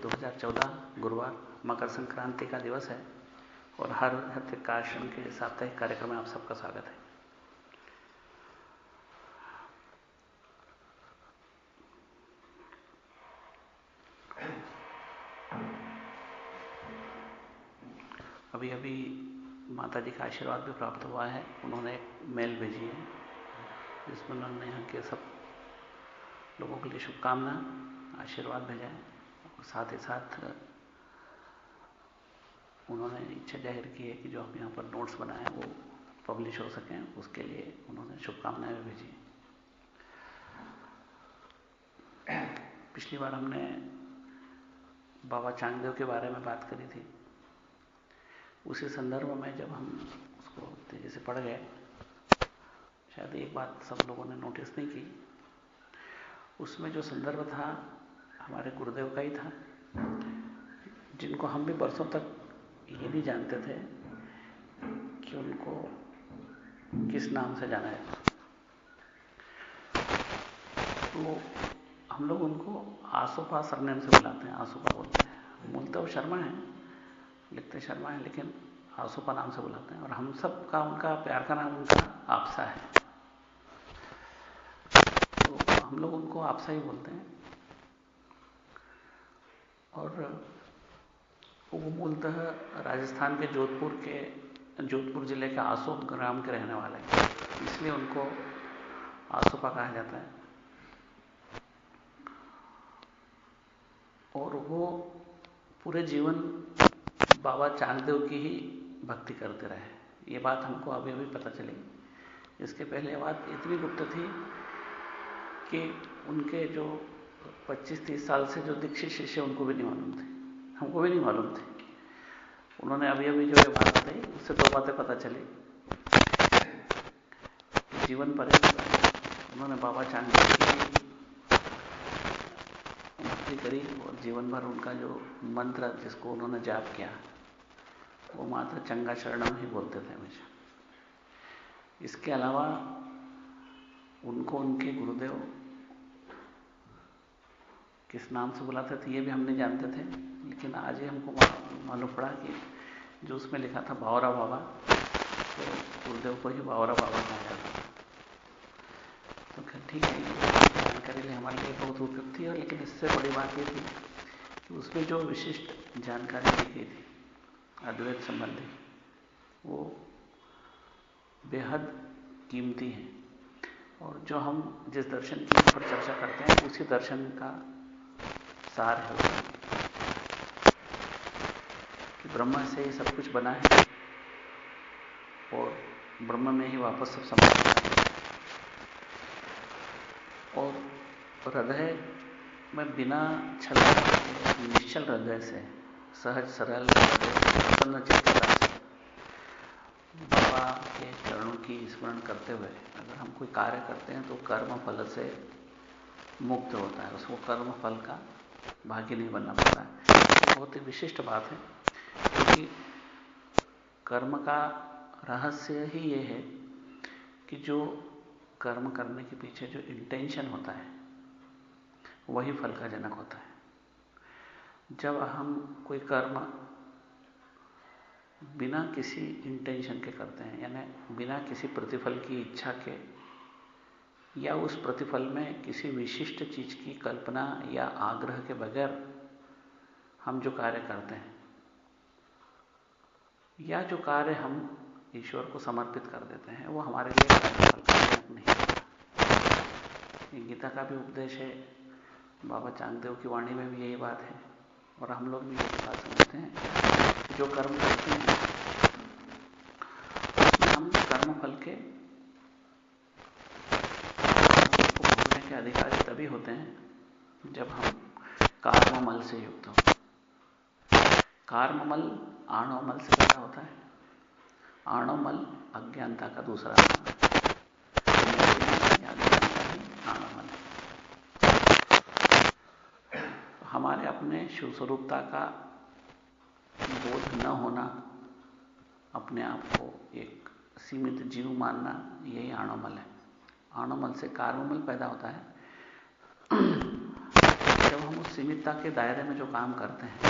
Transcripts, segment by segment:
2014 गुरुवार, मकर संक्रांति का दिवस है और हर हत्या का आश्रम के साप्ताहिक कार्यक्रम में आप सबका स्वागत है। अभी अभी माता जी का आशीर्वाद भी प्राप्त हुआ है, उन्होंने एक मेल भेजी है, जिसमें उन्होंने यहाँ के सब लोगों के लिए शुभकामना, आशीर्वाद भेजा है। साथ ही साथ उन्होंने इच्छा ज़ाहिर की है कि जो हम यहाँ पर नोट्स बनाए वो पब्लिश हो सकें, उसके लिए उन्होंने शुभकामनाएँ भी भेजी पिछली बार हमने बाबा चांगदेव के बारे में बात करी थी। उसी संदर्भ में जब हम उसको तेज़ी से पढ़ गए, शायद एक बात सब लोगों ने नोटिस नहीं की। उसमें जो संदर्भ था हमारे गुरुदेव का ही था। जिनको हम भी बरसों तक ये नहीं जानते थे कि उनको किस नाम से जाना है। तो हम लोग उनको आसोपा सरनेम से बुलाते हैं, आसोपा बोलते हैं। मूलतः वो शर्मा है, लिखते शर्मा है, लेकिन आसोपा नाम से बुलाते हैं। और हम सब का उनका प्यार का नाम उनका आपसा है। तो हम लोग उनको आपसा ही बोलते हैं। और, वो मूलतः राजस्थान के जोधपुर के, जोधपुर ज़िले के आसोप ग्राम के रहने वाले हैं। इसलिए उनको आसोपा कहा जाता है। और वो पूरे जीवन बाबा चांददेव की ही भक्ति करते रहे। ये बात हमको अभी अभी पता चली। इसके पहले बात इतनी गुप्त थी कि उनके जो 25-30 साल से जो दीक्षित शिष्य उनको भी नहीं मालूम थे। हमको भी नहीं मालूम थे। उन्होंने अभी अभी जो ये बात बताई उससे दो बातें पता चली। जीवन पर्यंत उन्होंने बाबा चांददेव की करी और जीवन भर उनका जो मंत्र जिसको उन्होंने जाप किया, वो मात्र चंगा शरणम ही बोलते थे हमेशा। इसके अलावा उनको उनके गुरुदेव किस नाम से बुलाते थे ये भी हम नहीं जानते थे, लेकिन आज ही हमको मालूम पड़ा कि जो उसमें लिखा था बावरा बाबा तो गुरुदेव को ही बावरा बाबा कहा जाता था। तो खैर ठीक है, जानकारी लिए हमारे लिए बहुत उपयुक्त थी, और लेकिन इससे बड़ी बात ये थी कि उसमें जो विशिष्ट जानकारी दी गई थी, अद्वैत संबंधी, वो बेहद कीमती है। और जो हम जिस दर्शन की ऊपर चर्चा करते हैं, उसी दर्शन का सार है। कि ब्रह्म से ही सब कुछ बना है और ब्रह्म में ही वापस सब समाप्त है। और हृदय में बिना छल, निश्चल हृदय से, सहज, सरल प्रसन्न चित्तता से, बाबा के चरणों की स्मरण करते हुए अगर हम कोई कार्य करते हैं तो कर्म फल से मुक्त होता है। उसको कर्म फल का भाग्य नहीं बनना पड़ता है। बहुत ही विशिष्ट बात है, क्योंकि कर्म का रहस्य ही ये है कि जो कर्म करने के पीछे जो इंटेंशन होता है, वही फल का जनक होता है। जब हम कोई कर्म बिना किसी इंटेंशन के करते हैं, यानी बिना किसी प्रतिफल की इच्छा के या उस प्रतिफल में किसी विशिष्ट चीज़ की कल्पना या आग्रह के बगैर हम जो कार्य करते हैं, या जो कार्य हम ईश्वर को समर्पित कर देते हैं, वो हमारे लिए नहीं गीता का भी उपदेश है, बाबा चांगदेव की वाणी में भी यही बात है, और हम लोग भी यही बात समझते हैं। जो कर्म करते हैं, हम कर्म फल के के अधिकारी तभी होते हैं जब हम कार्ममल से युक्त हो। कार्ममल आणोमल से पैदा होता है? आणोमल अज्ञानता का दूसरा नाम हमारे अपने शिव स्वरूपता का बोध न होना, अपने आप को एक सीमित जीव मानना, यही आणोमल है। आणोमल से कार्ममल पैदा होता है। जब हम उस सीमितता के दायरे में जो काम करते हैं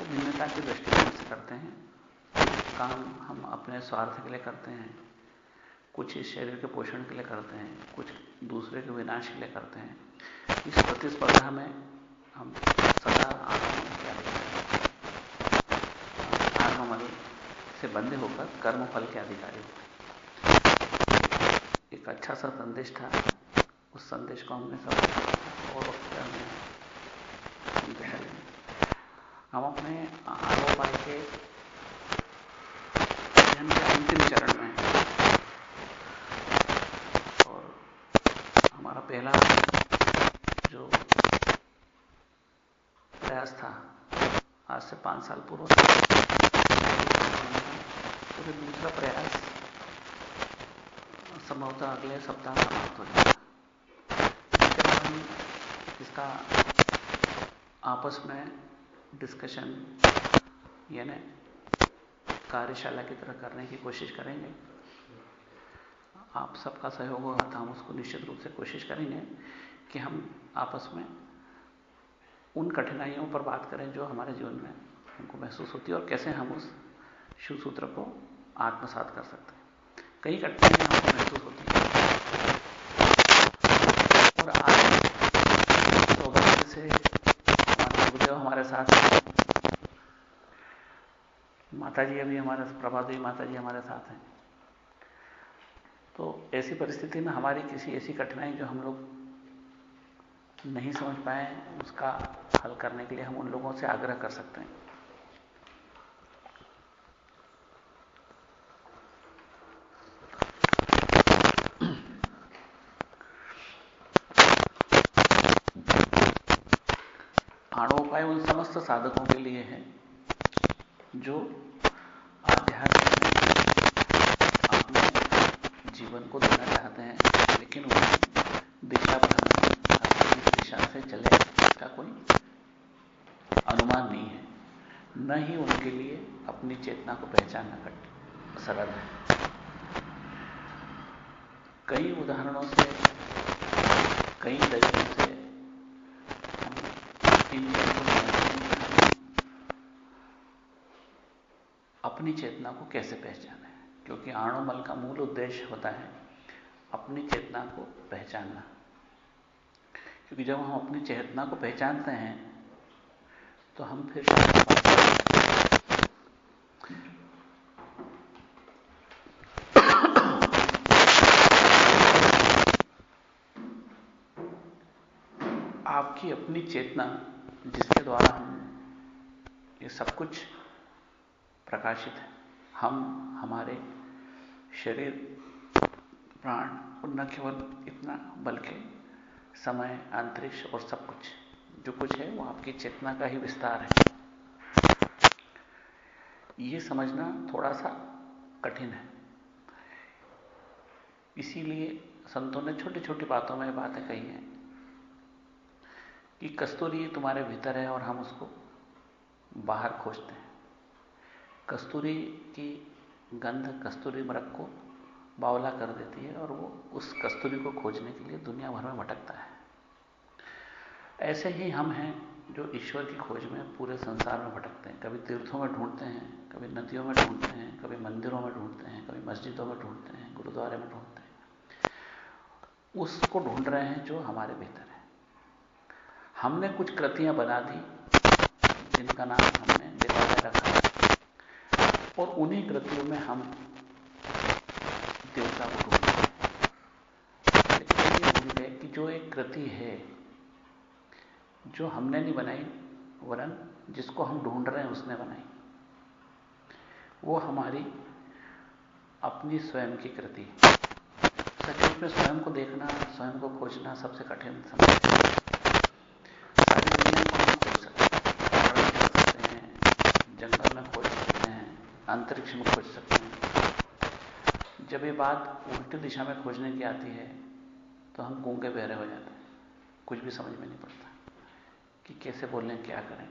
वो भिन्नता की दृष्टिकोण से करते हैं। काम हम अपने स्वार्थ के लिए करते हैं, कुछ इस शरीर के पोषण के लिए करते हैं, कुछ दूसरे के विनाश के लिए करते हैं। इस प्रतिस्पर्धा में हम सदा आत्ममल से बंधे होकर कर्म फल के अधिकारी होते एक अच्छा सा संदेश था। उस संदेश को हमने सब और हम अपने आरोपाय के अंतिम चरण में और हमारा पहला जो प्रयास था, आज से पाँच साल पूर्व तो दूसरा प्रयास संभवतः अगले सप्ताह समाप्त हो जाएगा हम इसका आपस में डिस्कशन यानी कार्यशाला की तरह करने की कोशिश करेंगे। आप सबका सहयोग होगा तो हम उसको निश्चित रूप से कोशिश करेंगे कि हम आपस में उन कठिनाइयों पर बात करें जो हमारे जीवन में हमको महसूस होती है और कैसे हम उस शिव सूत्र को आत्मसात कर सकते हैं। कई कठिनाइयाँ हमको महसूस होती हैं। और आज सौभाग्य से हमारे गुरुदेव हमारे साथ हैं। माता जी अभी हमारे प्रभादेवी माता जी हमारे साथ हैं। तो ऐसी परिस्थिति में हमारी किसी ऐसी कठिनाई जो हम लोग नहीं समझ पाए, उसका हल करने के लिए हम उन लोगों से आग्रह कर सकते हैं आणोपाय उन समस्त साधकों के लिए है, जो आध्यात्म अपने जीवन को देना चाहते हैं, लेकिन उन्हें दिशा भ्रमण इस दिशा से चले, इसका कोई अनुमान नहीं है। न ही उनके लिए अपनी चेतना को पहचानना कट सरल है। कई उदाहरणों से, कई तरीकों से हम इन अपनी चेतना को कैसे पहचाने? क्योंकि आणुमल का मूल उद्देश्य होता है अपनी चेतना को पहचानना। क्योंकि जब हम अपनी चेतना को पहचानते हैं तो हम फिर आपकी अपनी चेतना जिसके द्वारा हम ये सब कुछ प्रकाशित है। हम, हमारे शरीर, प्राण और न केवल इतना, बल्कि समय, अंतरिक्ष और सब कुछ, जो कुछ है, वो आपकी चेतना का ही विस्तार है। ये समझना थोड़ा सा कठिन है। इसीलिए संतों ने छोटी छोटी बातों में बातें कही हैं कि कस्तूरी तुम्हारे भीतर है और हम उसको बाहर खोजते हैं। कस्तूरी की गंध कस्तूरी मरक को बावला कर देती है और वो उस कस्तूरी को खोजने के लिए दुनिया भर में भटकता है। ऐसे ही हम हैं जो ईश्वर की खोज में पूरे संसार में भटकते हैं। कभी तीर्थों में ढूंढते हैं, कभी नदियों में ढूंढते हैं, कभी मंदिरों में ढूंढते हैं, कभी मस्जिदों में ढूंढते हैं, गुरुद्वारे में ढूंढते हैं। उसको ढूंढ रहे हैं जो हमारे भीतर है। हमने कुछ कृतियाँ बना दी, जिनका नाम हमने रखा और उन्हीं कृतियों में हम देवता को ढूंढ रहे हैं। लेकिन ये भूल गए कि जो एक कृति है, जो हमने नहीं बनाई, वरन जिसको हम ढूंढ रहे हैं उसने बनाई। वो हमारी अपनी स्वयं की कृति सचमुच में स्वयं को देखना, स्वयं को खोजना सबसे कठिन समय सारी दुनिया को हम खोज सकते हैं जंगल में खोज सकते हैं अंतरिक्ष में खोज सकते हैं। जब ये बात उल्टी दिशा में खोजने की आती है तो हम गूँगे बहरे हो जाते हैं। कुछ भी समझ में नहीं पड़ता कि कैसे बोलें, क्या करें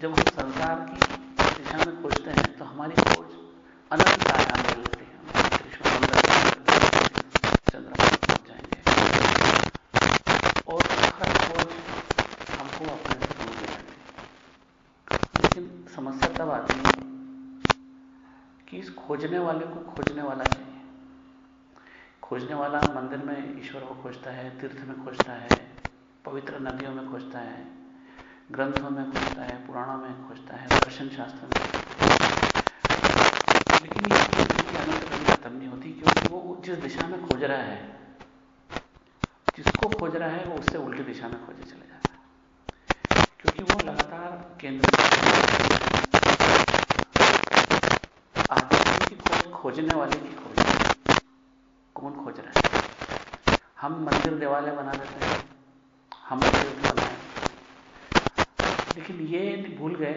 जब हम संसार की दिशा में खोजते हैं तो हमारी खोज अनंत आयाम ले लेती है चंद्रमा पहुँच जाएँगे और हर खोज हमको अपने से दूर ले जाती लेकिन समस्या तब आती है कि इस खोजने वाले को खोजने वाला चाहिए खोजने वाला मंदिर में ईश्वर को खोजता है तीर्थ में खोजता है पवित्र नदियों में खोजता है ग्रंथों में खोजता है पुराणों में खोजता है दर्शन शास्त्र में। लेकिन अनंत कभी खत्म नहीं होती, क्योंकि वो जिस दिशा में खोज रहा है, जिसको खोज रहा है, वो उससे उल्टी दिशा में खोजे चले जाता है। क्योंकि वो लगातार केंद्र आध्यात्म की खोज खोजने वाले की खोज कौन खोज रहा है? हम मंदिर देवालय बना देते हैं। हम मंदिर बनाए लेकिन ये भूल गए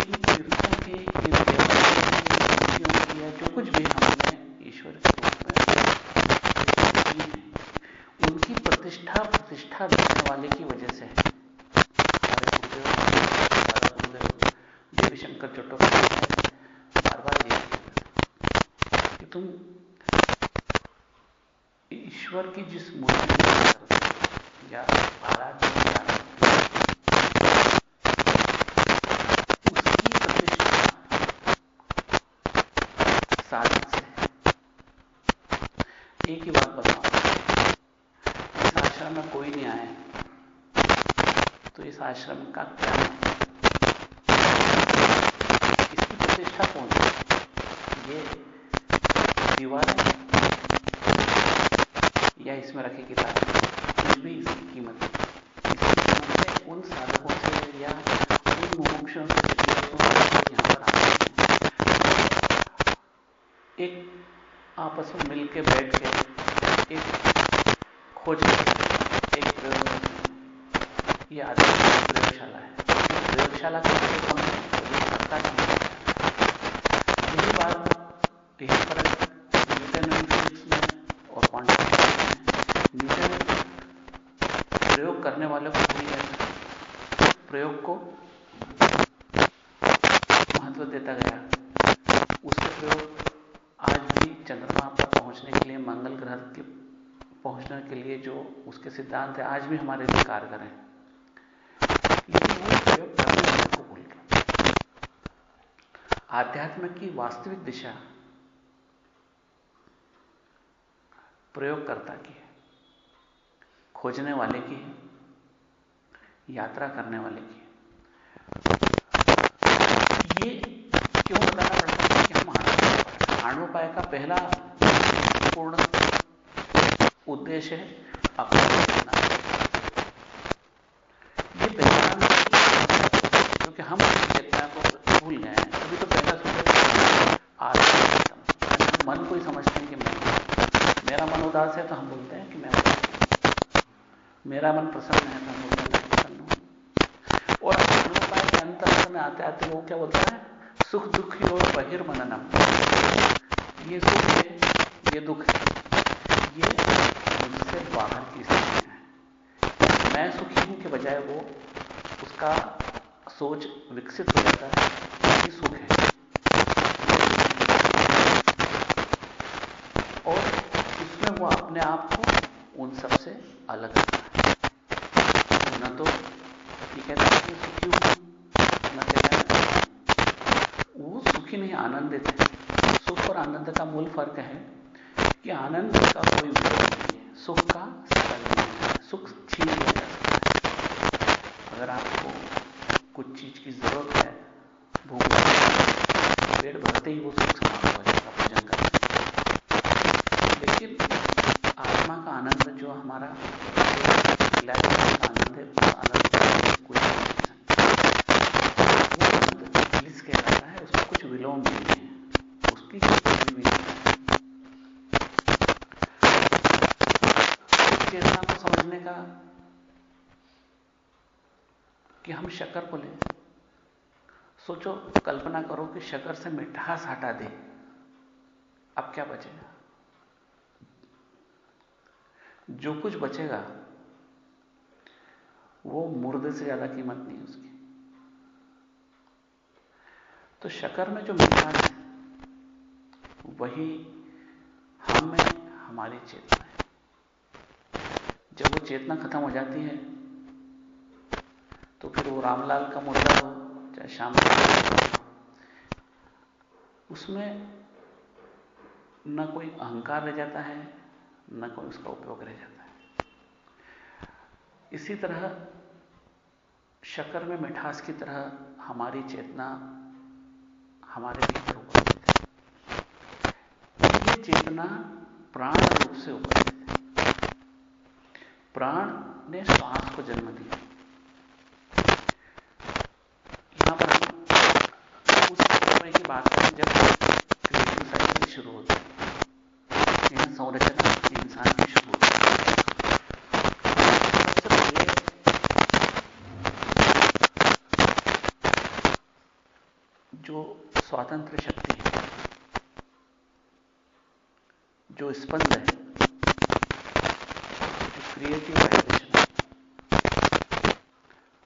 इन तीर्थों के इन देवताओं या जो कुछ भी हमने ईश्वर के रूप में उनकी प्रतिष्ठा प्रतिष्ठा देने वाले की वजह से है। शंकर चट्टोपाध्याय बार बार ये कि तुम ईश्वर की जिस मूर्ति या आराध्य उसकी प्रतिष्ठा साधन से एक ही बात बताओ इस आश्रम में कोई नहीं आए तो इस आश्रम का क्या इसकी प्रतिष्ठा कौन है? ये दीवार है या इसमें रखे किताब? कुछ भी इसकी कीमत है है उन साधकों से या उन मुमुक्षों से यहाँ पर आते एक आपस में मिलकर बैठ के एक खोज एक ये आदमी प्रयोगशाला है। प्रयोगशाला का हम करता नहीं यही बात, यही पर प्रयोग करने वाले को भी है। प्रयोग को महत्व देता गया। उसके प्रयोग आज भी चंद्रमा पर पहुँचने के लिए मंगल ग्रह के पहुँचने के लिए जो उसके सिद्धांत है, आज भी हमारे लिए कारगर है। लेकिन वो प्रयोग करने वाले को भूल गए आध्यात्म की वास्तविक दिशा प्रयोगकर्ता की है, खोजने वाले की है, यात्रा करने वाले की ये क्यों बताना पड़ता है कि हम आणवोपाय का पहला पूर्ण उद्देश्य है ये पहचान क्योंकि हम चेतना को भूल गए हैं अभी तो पहला सूत्र आत्म मन को ही समझते हैं कि मैं मेरा मन उदास है तो हम बोलते हैं कि मैं मेरा मन प्रसन्न है तो मैं प्रसन्न हूँ। और अनुपाय के अंतर में आते आते वो क्या बोलता है? सुख दुखी और बहिर्मननम। ये सुख है, ये दुख है। ये मुझसे बाहर की स्थिति है। मैं सुखी हूँ के बजाय वो उसका सोच विकसित हो जाता है, कि सुख है। और इसमें वो अपने आप को उन सबसे अलग करता है। न तो ये कहते हैं कि सुखी हूँ, न कहते हैं वो सुखी नहीं, आनंदित है। सुख और आनंद का मूल फ़र्क है कि आनंद का कोई विरोध नहीं है, सुख का सकल नहीं है, सुख छीन लिया जा सकता है। अगर आपको कुछ चीज़ की ज़रूरत है, भूख पेट भरते ही वो सुख समाप्त हो जाएगा भोजन का लेकिन आत्मा का आनंद जो हमारा आनंद है आनंद कोई पुलिस कहलाता है, उसमें कुछ विलोम नहीं है। उसकी भी चेतना को समझने का कि हम शक्कर को लें। सोचो, कल्पना करो कि शक्कर से मिठास हटा दे। अब क्या बचेगा? जो कुछ बचेगा, वो मुर्दे से ज़्यादा कीमत नहीं उसकी। तो शकर में जो मिठास है, वही हम हमारी चेतना है। जब वो चेतना खत्म हो जाती है तो फिर वो रामलाल का मुद्दा हो, चाहे श्याम उसमें न कोई अहंकार रह जाता है, न कोई उसका उपयोग रह जाता है। इसी तरह शक्कर में मिठास की तरह हमारी चेतना हमारे भीतर उपस्थित है। ये चेतना प्राण रूप से उपस्थित है। प्राण ने श्वास को जन्म दिया। यहाँ पर उस समय की बात जब साइकिल शुरू होती है संरचना इंसान की शुरू होती है। जो स्वतंत्र शक्ति है, जो स्पंद है क्रिएटिव वाइब्रेशन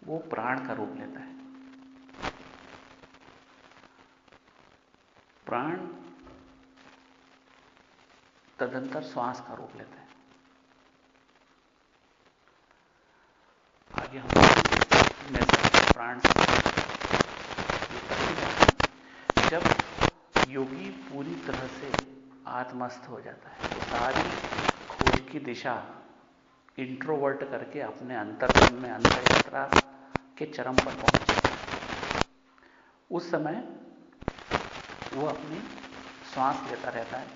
वो प्राण का रूप लेता है। प्राण तदंतर श्वास का रूप लेता है। आगे हम प्राण जब योगी पूरी तरह से आत्मस्थ हो जाता है तो सारी खोज की दिशा इंट्रोवर्ट करके अपने अंतर्गम में अंतर यात्रा के चरम पर पहुँच। उस समय वो अपनी श्वास लेता रहता है।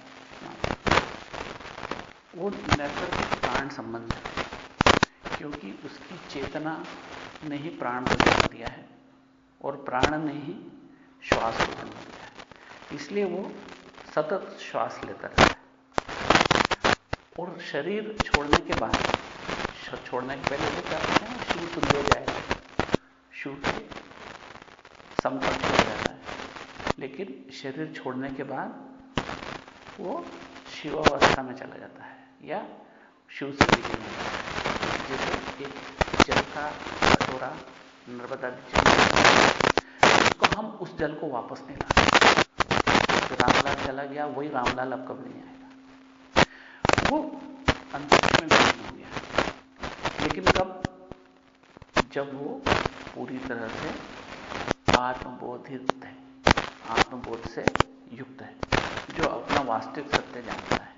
वो नैसर्गिक प्राण संबंध है, क्योंकि उसकी चेतना ने ही प्राण को जन्म दिया है और प्राण ने ही श्वास को जन्म दिया है। इसलिए वो सतत श्वास लेता रहता है। और शरीर छोड़ने के बाद छोड़ने के पहले क्या करते हैं? शूट सुंदर जाएगा शूट समकक्ष हो जाता है। लेकिन शरीर छोड़ने के बाद वो शिवावस्था में चला जाता है, या शिव से हो जाता है। जैसे एक जल का कटोरा नर्मदा उसको हम उस जल को वापस नहीं ला सकते तो रामलाल चला गया, वही रामलाल अब कब नहीं आएगा? वो अंतरिक्ष में विलीन हो गया। लेकिन कब जब वो पूरी तरह से आत्मबोधित है, आत्मबोध से युक्त है, जो अपना वास्तविक सत्य जानता है।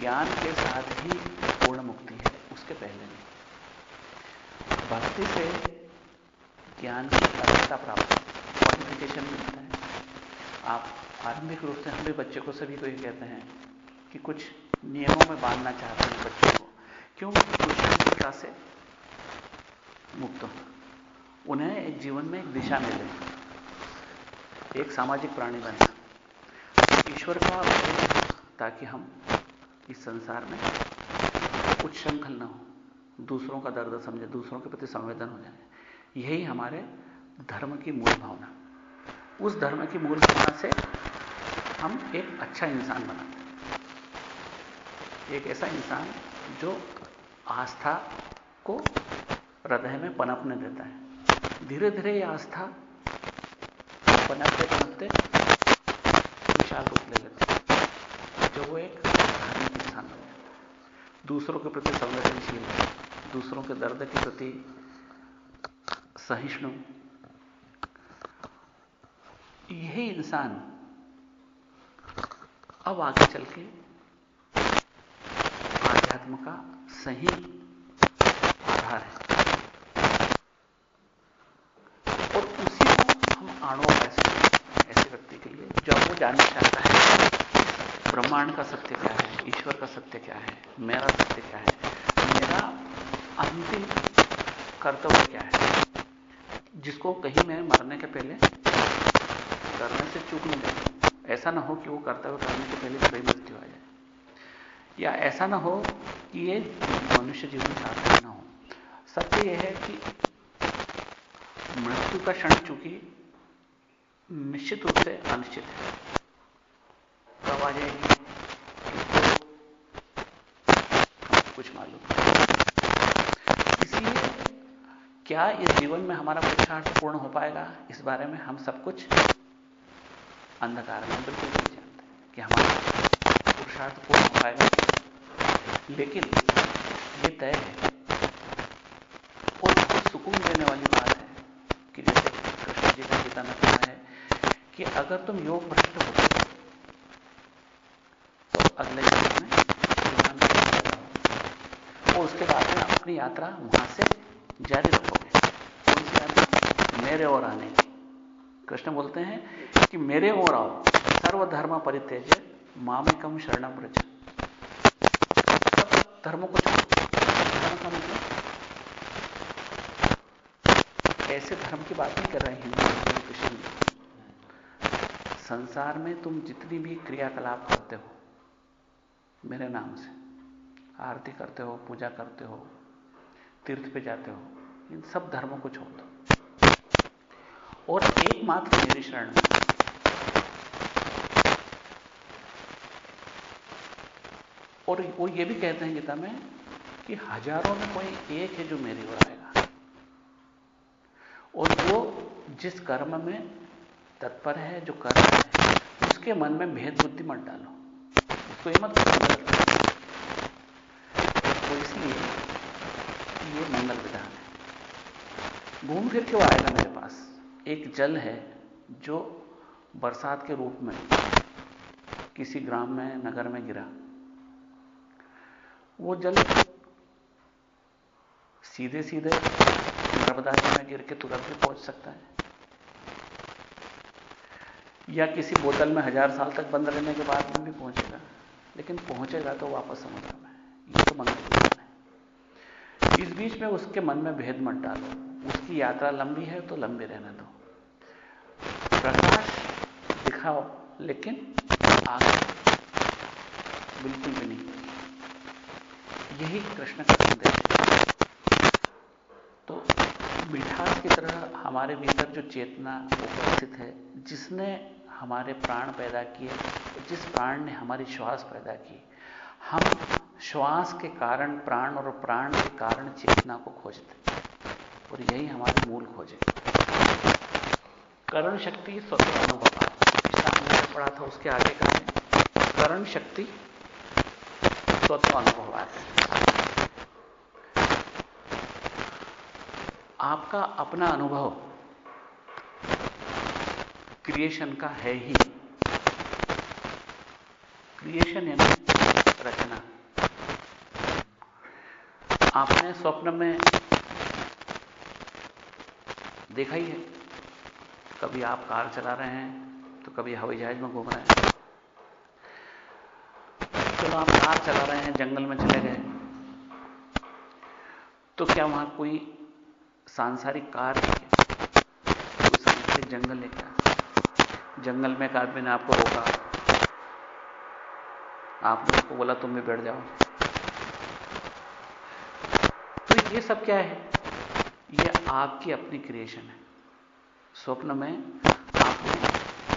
ज्ञान के साथ ही पूर्ण मुक्ति है, उसके पहले नहीं। भक्ति से ज्ञान की अर्हता प्राप्त क्वालिफिकेशन मिलता है। आप आरंभिक रूप से हम भी बच्चे को सभी को ये कहते हैं कि कुछ नियमों में बांधना चाहते हैं बच्चे को। क्यों दुष्टा से मुक्त हो। उन्हें एक जीवन में एक दिशा मिले। एक सामाजिक प्राणी बने। ईश्वर का ताकि हम इस संसार में कुछ उच्छृंखल न हो। दूसरों का दर्द समझे, दूसरों के प्रति संवेदन हो जाए। यही हमारे धर्म की मूल भावना। उस धर्म की मूल भावना से हम एक अच्छा इंसान बनाते एक ऐसा इंसान जो आस्था को हृदय में पनपने देता है। धीरे धीरे यह आस्था बनाते बनाते विशाल रूप ले लेते जो वो एक धार्मिक इंसान बन जाता है। दूसरों के प्रति संवेदनशील, दूसरों के दर्द के प्रति सहिष्णु, यही इंसान अब आगे चल के आध्यात्म का सही आधार है। और उसी को हम आणुओं ऐसे ऐसे व्यक्ति के लिए, जो वो जानना चाहता है ब्रह्मांड का सत्य क्या है, ईश्वर का सत्य क्या है, मेरा सत्य क्या है, मेरा अंतिम कर्तव्य क्या है, जिसको कहीं मैं मरने के पहले करने से चूक नहीं जाए ऐसा ना हो कि वो कर्तव्य करने के पहले मेरी मृत्यु आ जाए। या ऐसा ना हो कि ये मनुष्य जीवन सार्थक ना हो। सत्य यह है कि मृत्यु का क्षण चूँकि निश्चित रूप से अनिश्चित है। कब आ जाएगी? कुछ मालूम इसलिए क्या इस जीवन में हमारा पुरुषार्थ पूर्ण हो पाएगा? इस बारे में हम सब कुछ अंधकार में बिल्कुल नहीं जानते। कि हमारा पुरुषार्थ पूर्ण हो पाएगा। लेकिन ये तय है और बहुत सुकून देने वाली बात है कि जैसे कृष्ण जी का गीता में कहा है कि अगर तुम योग भ्रष्ट हो तो अगले जन्म में और उसके बाद में अपनी यात्रा वहाँ से जारी रखोगे। कौन सी यात्रा? मेरे और आने की। कृष्ण बोलते हैं कि मेरे ओर आओ। सर्वधर्म परित्यज मामिकम शरणम सब धर्मों को ऐसे धर्म की बात नहीं कर रहे हैं हिंदू कृष्ण संसार में तुम जितनी भी क्रियाकलाप करते हो, मेरे नाम से, आरती करते हो, पूजा करते हो, तीर्थ पे जाते हो, इन सब धर्मों को छोड़ दो। और एकमात्र मेरी शरण में और वो ये भी कहते हैं गीता में कि हज़ारों में कोई एक है जो मेरी ओर आएगा। और वो जिस कर्म में तत्पर है, जो कर्म है, उसके मन में भेद बुद्धि मत डालो। उसको ये मत तो इसलिए ये मंगल विधान है। घूम फिर के वो आएगा मेरे पास। एक जल है जो बरसात के रूप में किसी ग्राम में, नगर में गिरा। वो जल सीधे सीधे नर्मदा जी में गिर के तुरंत भी पहुँच सकता है। या किसी बोतल में हज़ार साल तक बंद रहने के बाद में भी पहुंचेगा, लेकिन पहुंचेगा तो वापस समुद्र में। ये तो मंगल है। इस बीच में उसके मन में भेद मत डालो। उसकी यात्रा लंबी है तो लंबी रहने दो। प्रकाश दिखाओ, लेकिन आगे बिल्कुल भी नहीं। यही कृष्ण का संदेश है। तो मिठास की तरह हमारे भीतर जो चेतना उपस्थित है, जिसने हमारे प्राण पैदा किए, जिस प्राण ने हमारी श्वास पैदा की, हम श्वास के कारण, प्राण और प्राण के कारण चेतना को खोजते और यही हमारी मूल खोज है। करण शक्ति स्वतः अनुभव हमने पढ़ा था, उसके आगे करें। करण शक्ति स्वतः अनुभव आपका अपना अनुभव क्रिएशन का है ही। क्रिएशन यानी रचना। आपने स्वप्न में देखा ही है। कभी आप कार चला रहे हैं तो कभी हवाई जहाज़ में घूम रहे हैं। चलो आप कार चला रहे हैं, जंगल में चले गए तो क्या वहाँ कोई सांसारिक कार सांसारिक जंगल लेकर जंगल में एक आदमी ने आपको रोका। आपने उसको बोला, तुम भी बैठ जाओ। तो ये सब क्या है? ये आपकी अपनी क्रिएशन है। स्वप्न में आपने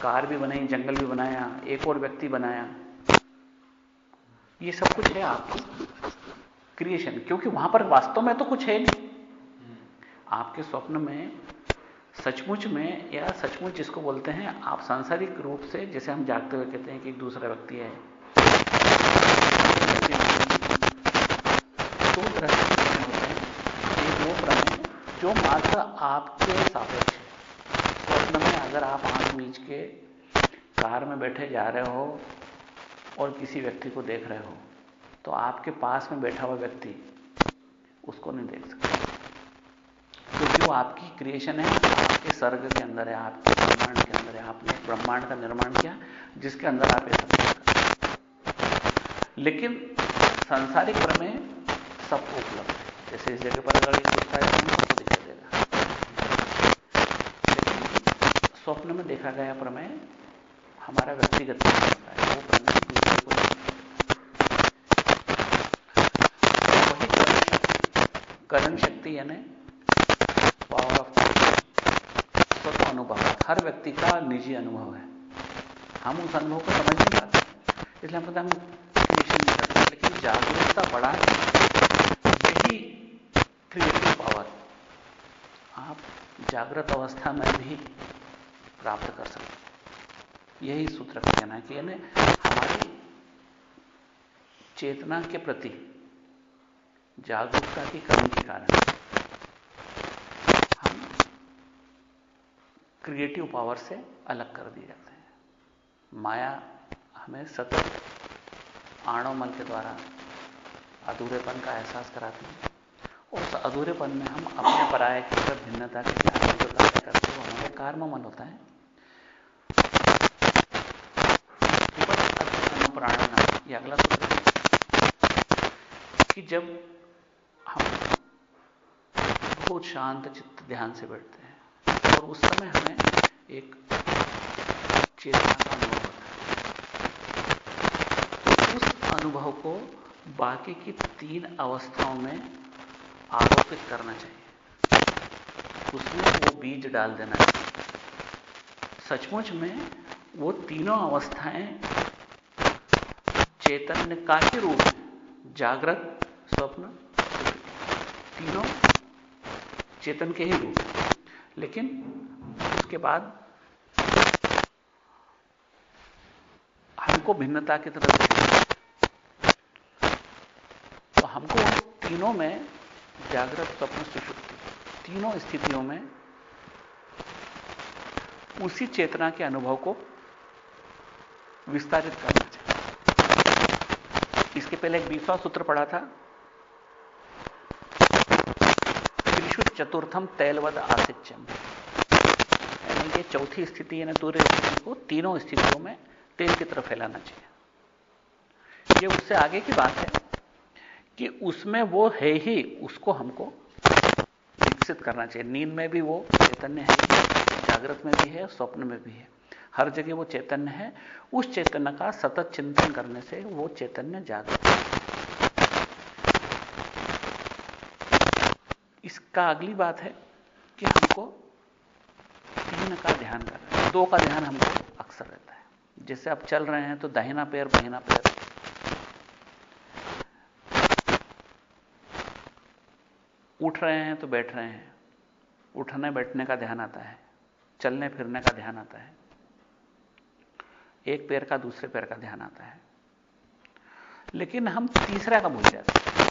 कार भी बनाई, जंगल भी बनाया, एक और व्यक्ति बनाया। ये सब कुछ है आपकी क्रिएशन क्योंकि वहाँ पर वास्तव में तो कुछ है नहीं। आपके स्वप्न में, सचमुच में, या सचमुच जिसको बोलते हैं, आप सांसारिक रूप से, जैसे हम जागते हुए कहते हैं कि एक दूसरा व्यक्ति है। तरह होते हैं। एक वो जो मात्र आपके सापेक्ष है। स्वप्न में अगर आप आँख मीच के कार में बैठे जा रहे हो और किसी व्यक्ति को देख रहे हो तो आपके पास में बैठा हुआ व्यक्ति उसको नहीं देख सकता। आपकी क्रिएशन है, आपके सर्ग के अंदर है, आपके ब्रह्मांड के अंदर है। आपने ब्रह्मांड का निर्माण किया, जिसके अंदर आप ऐसा कर लेकिन सांसारिक प्रमेय सबको उपलब्ध है। जैसे इस जगह पर अगर दिखता है तो सबको दिखाई देगा। स्वप्न में देखा गया प्रमेय हमारा व्यक्तिगत होता है, वो प्रमेय दूसरे को करण शक्ति यानी पावर ऑफ़ स्वतः अनुभव हर व्यक्ति का निजी अनुभव है। हम उस अनुभव को समझ नहीं पाते। इसलिए हम हम क्रिएशन नहीं करते लेकिन जागरूकता बढ़ा यही क्रिएटिव पावर आप जागृत अवस्था में भी प्राप्त कर सकते यही सूत्र का कहना है कि यानी हमारी चेतना के प्रति जागरूकता की कमी के कारण क्रिएटिव पावर से अलग कर दिए जाते हैं। माया हमें सतत आणव मल के द्वारा अधूरेपन का एहसास कराती है। उस अधूरेपन में हम अपने पराय की तरफ़ भिन्नता के ज्ञान जो कार्य करते हैं, वो हमारे कार्म मन होता है। प्राणना ये अगला सूत्र है कि जब हम बहुत शांत चित्त ध्यान से बैठते हैं और उस समय हमें एक चेतना का अनुभव होता है। उस अनुभव को बाकी की तीन अवस्थाओं में आरोपित करना चाहिए। उसमें वो बीज डाल देना चाहिए। सचमुच में वो तीनों अवस्थाएँ चैतन्य का ही रूप है। जागृत, स्वप्न, तीनों चेतन के ही रूप है। लेकिन उसके बाद हमको भिन्नता की तरफ़ तो हमको तीनों में जागृत स्वप्न सुषुप्ति तीनों स्थितियों में उसी चेतना के अनुभव को विस्तारित करना चाहिए। इसके पहले एक बीसवां सूत्र पढ़ा था चतुर्थम तैलवद आसिच्यम। यानी ये चौथी स्थिति यानी दूर स्थिति को तीनों स्थितियों में तेल की तरफ़ फैलाना चाहिए। ये उससे आगे की बात है कि उसमें वो है ही, उसको हमको विकसित करना चाहिए। नींद में भी वो, चैतन्य है, जागृत में भी है, स्वप्न में भी है। हर जगह वो चैतन्य है। उस चैतन्य का सतत चिंतन करने से वो चैतन्य जागृत इसका अगली बात है कि हमको तीन का ध्यान करना है। दो का ध्यान हमको अक्सर रहता है। जैसे आप चल रहे हैं तो दाहिना पैर, बहिना पैर। उठ रहे हैं तो बैठ रहे हैं। उठने बैठने का ध्यान आता है। चलने फिरने का ध्यान आता है। एक पैर का, दूसरे पैर का ध्यान आता है। लेकिन हम तीसरा का भूल जाते हैं।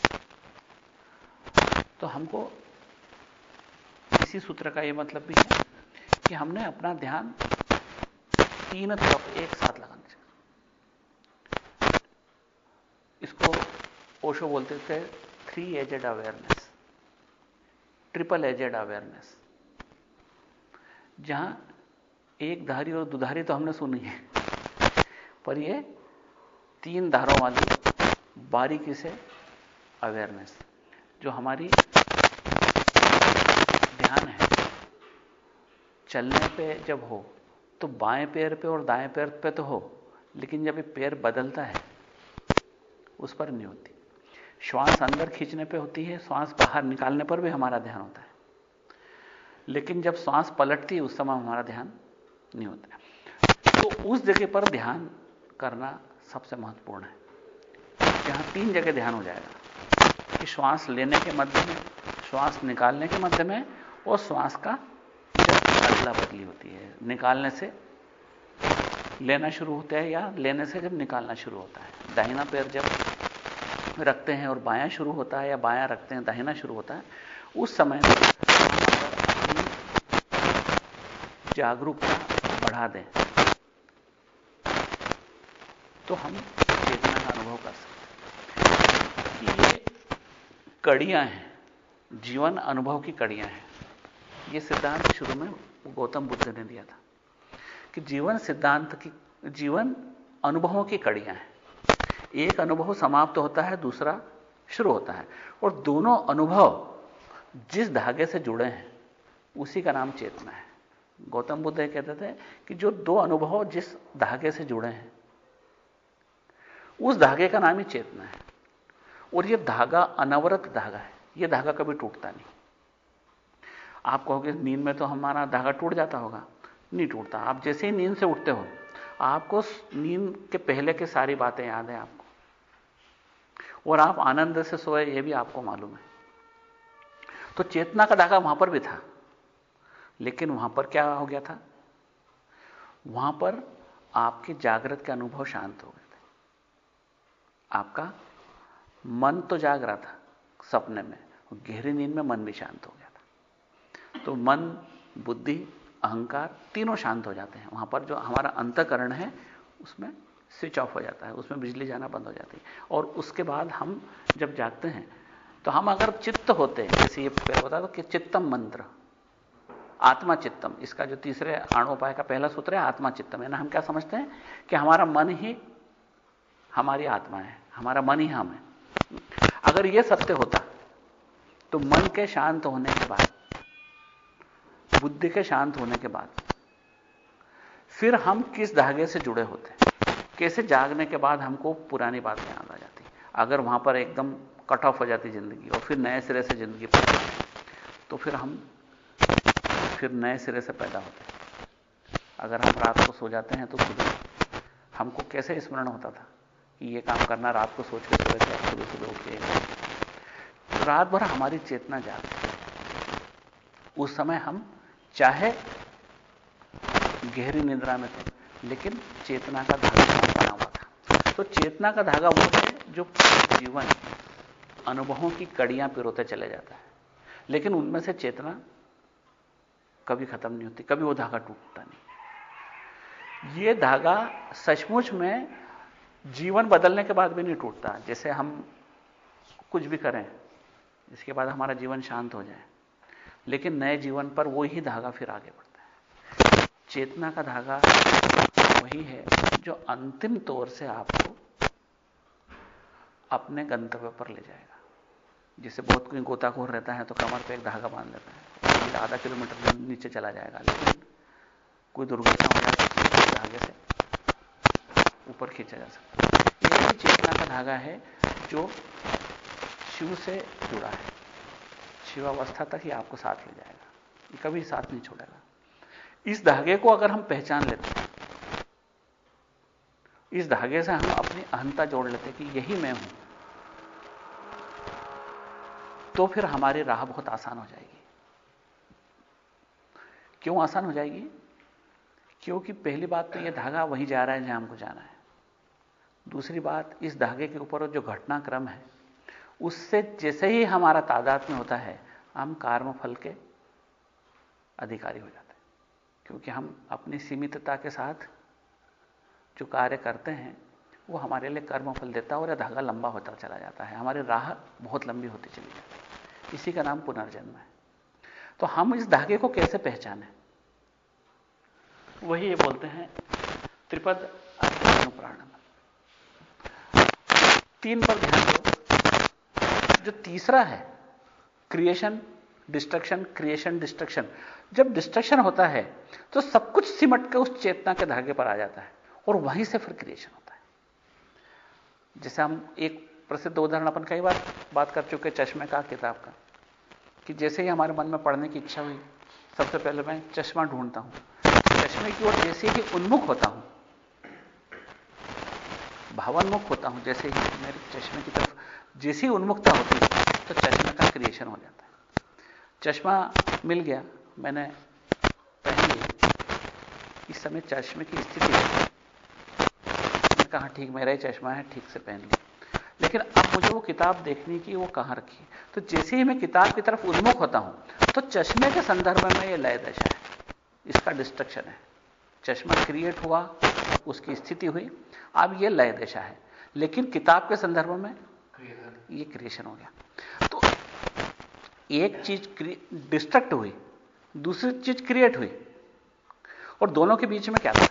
तो हमको इसी सूत्र का यह मतलब भी है कि हमने अपना ध्यान तीन तरफ़ एक साथ लगाना चाहिए। इसको ओशो बोलते थे three edged awareness triple edged awareness जहाँ एक धारी और दुधारी तो हमने सुनी है, पर ये तीन धारों वाली बारीकी से अवेयरनेस जो हमारी ध्यान है चलने पे जब हो तो बाएँ पैर पे और दाएँ पैर पे तो हो, लेकिन जब ये पैर बदलता है, उस पर नहीं होती। श्वास अंदर खींचने पे होती है, श्वास बाहर निकालने पर भी हमारा ध्यान होता है। लेकिन जब श्वास पलटती है, उस समय हमारा ध्यान नहीं होता तो उस जगह पर ध्यान करना सबसे महत्वपूर्ण है। जहाँ तीन जगह ध्यान हो जाएगा। कि श्वास लेने के मध्य में, श्वास निकालने के मध्य में, और श्वास का अदला बदली होती है। निकालने से लेना शुरू होता है या लेने से जब निकालना शुरू होता है। दाहिना पैर जब रखते हैं और बायां शुरू होता है या बायां रखते हैं, दाहिना शुरू होता है, उस समय जागरूकता बढ़ा दें। तो हम चेतना का अनुभव कर सकते हैं ये कड़ियाँ हैं, जीवन अनुभव की कड़ियाँ हैं। ये सिद्धांत शुरू में गौतम बुद्ध ने दिया था कि जीवन सिद्धांत की, जीवन अनुभवों की कड़ियाँ हैं। एक अनुभव समाप्त होता है, दूसरा शुरू होता है। और दोनों अनुभव जिस धागे से जुड़े हैं, उसी का नाम चेतना है। गौतम बुद्ध कहते थे कि जो दो अनुभव जिस धागे से जुड़े हैं, उस धागे का नाम ही चेतना है। और यह धागा अनवरत धागा है। यह धागा कभी टूटता नहीं। आप कहोगे, नींद में तो हमारा धागा टूट जाता होगा। नहीं टूटता। आप जैसे ही नींद से उठते हो, आपको नींद के पहले के सारी बातें याद है आपको। और आप आनंद से सोए यह भी आपको मालूम है। तो चेतना का धागा वहाँ पर भी था, लेकिन वहाँ पर क्या हो गया था? वहाँ पर आपके जागृत के अनुभव शांत हो गए थे। आपका मन तो जाग रहा था सपने में गहरी नींद में मन भी शांत हो गया। तो मन, बुद्धि, अहंकार तीनों शांत हो जाते हैं। वहाँ पर जो हमारा अंतकरण है, उसमें स्विच ऑफ़ हो जाता है, उसमें बिजली जाना बंद हो जाती है। और उसके बाद हम जब जागते हैं तो हम अगर चित्त होते हैं, जैसे ये पहले बता दो कि चित्तम मंत्र, आत्मा चित्तम, इसका जो तीसरे आणोपाय का पहला सूत्र है, आत्मा चित्तम है ना हम क्या समझते हैं कि हमारा मन ही हमारी आत्मा है, हमारा मन ही हम है। अगर यह सत्य होता तो मन के शांत होने के बाद बुद्धि के शांत होने के बाद। फिर हम किस धागे से जुड़े होते कैसे जागने के बाद हमको पुरानी बातें याद आ जाती अगर वहाँ पर एकदम कट ऑफ़ हो जाती ज़िंदगी और फिर नए सिरे से ज़िंदगी पैदा तो फिर हम, फिर नए सिरे से पैदा होते हैं। अगर हम रात को सो जाते हैं तो सुबह हमको कैसे स्मरण होता था कि ये काम करना रात को सोच के सोए थे सुबह सुबह उठ रात भर हमारी चेतना जाग उस समय हम चाहे गहरी निद्रा में थे, लेकिन चेतना का धागा बना हुआ था। तो चेतना का धागा वो है जो जीवन, अनुभवों की कड़ियाँ पिरोते चले जाता है। लेकिन उनमें से चेतना कभी खत्म नहीं होती, कभी वो धागा टूटता नहीं। ये धागा सचमुच में जीवन बदलने के बाद भी नहीं टूटता। जैसे हम कुछ भी करें, इसके बाद हमारा जीवन शांत हो जाए। लेकिन नए जीवन पर वो ही धागा फिर आगे बढ़ता है। चेतना का धागा वही है जो अंतिम तौर से आपको अपने गंतव्य पर ले जाएगा। जैसे बहुत कोई गोताखोर रहता है तो कमर पे एक धागा बाँध लेता है। आधा किलोमीटर नीचे चला जाएगा, लेकिन कोई दुर्घटना हो है तो धागे से ऊपर खींचा जा सकता है। यही चेतना का धागा है जो शिव से जुड़ा है। शिवावस्था तक ही आपको साथ ले जाएगा। ये कभी साथ नहीं छोड़ेगा। इस धागे को अगर हम पहचान लेते हैं, इस धागे से हम अपनी अहंता जोड़ लेते कि यही मैं हूँ तो फिर हमारी राह बहुत आसान हो जाएगी। क्यों आसान हो जाएगी? क्योंकि पहली बात तो यह धागा वहीं जा रहा है जहाँ हमको जाना है। दूसरी बात, इस धागे के ऊपर जो घटनाक्रम है उससे जैसे ही हमारा तादाद में होता है, हम कर्म फल के अधिकारी हो जाते हैं। क्योंकि हम अपनी सीमितता के साथ जो कार्य करते हैं, वो हमारे लिए कर्म फल देता है और यह धागा लंबा होता चला जाता है। हमारी राह बहुत लंबी होती चली जाती है। इसी का नाम पुनर्जन्म है। तो हम इस धागे को कैसे पहचाने? वही ये बोलते हैं त्रिपद प्राणम तीन पर ध्यान दो। जो तीसरा है क्रिएशन डिस्ट्रक्शन क्रिएशन डिस्ट्रक्शन जब डिस्ट्रक्शन होता है तो सब कुछ सिमट के उस चेतना के धागे पर आ जाता है और वहीं से फिर क्रिएशन होता है। जैसे हम एक प्रसिद्ध उदाहरण अपन कई बार बात कर चुके चश्मे का, किताब का, कि जैसे ही हमारे मन में पढ़ने की इच्छा हुई, सबसे पहले मैं चश्मा ढूंढता हूँ। चश्मे की ओर जैसे ही उन्मुख होता हूँ, भावन्मुख होता हूँ, जैसे ही मेरे चश्मे की तरफ़ जैसी उन्मुखता होती है तो चश्मे का क्रिएशन हो जाता है। चश्मा मिल गया, मैंने पहन लिया। इस समय चश्मे की स्थिति है। कहा, ठीक, मेरा ही चश्मा है, ठीक से पहन लिया। लेकिन अब मुझे वो किताब देखनी की, वो कहाँ रखी तो जैसे ही मैं किताब की तरफ़ उन्मुख होता हूँ तो चश्मे के संदर्भ में ये लय दशा है। इसका डिस्ट्रक्शन है। चश्मा क्रिएट हुआ, उसकी स्थिति हुई। अब ये लय दशा है। लेकिन किताब के संदर्भ में ये क्रिएशन हो गया। तो एक चीज़ डिस्ट्रक्ट हुई, दूसरी चीज़ क्रिएट हुई। और दोनों के बीच में क्या था?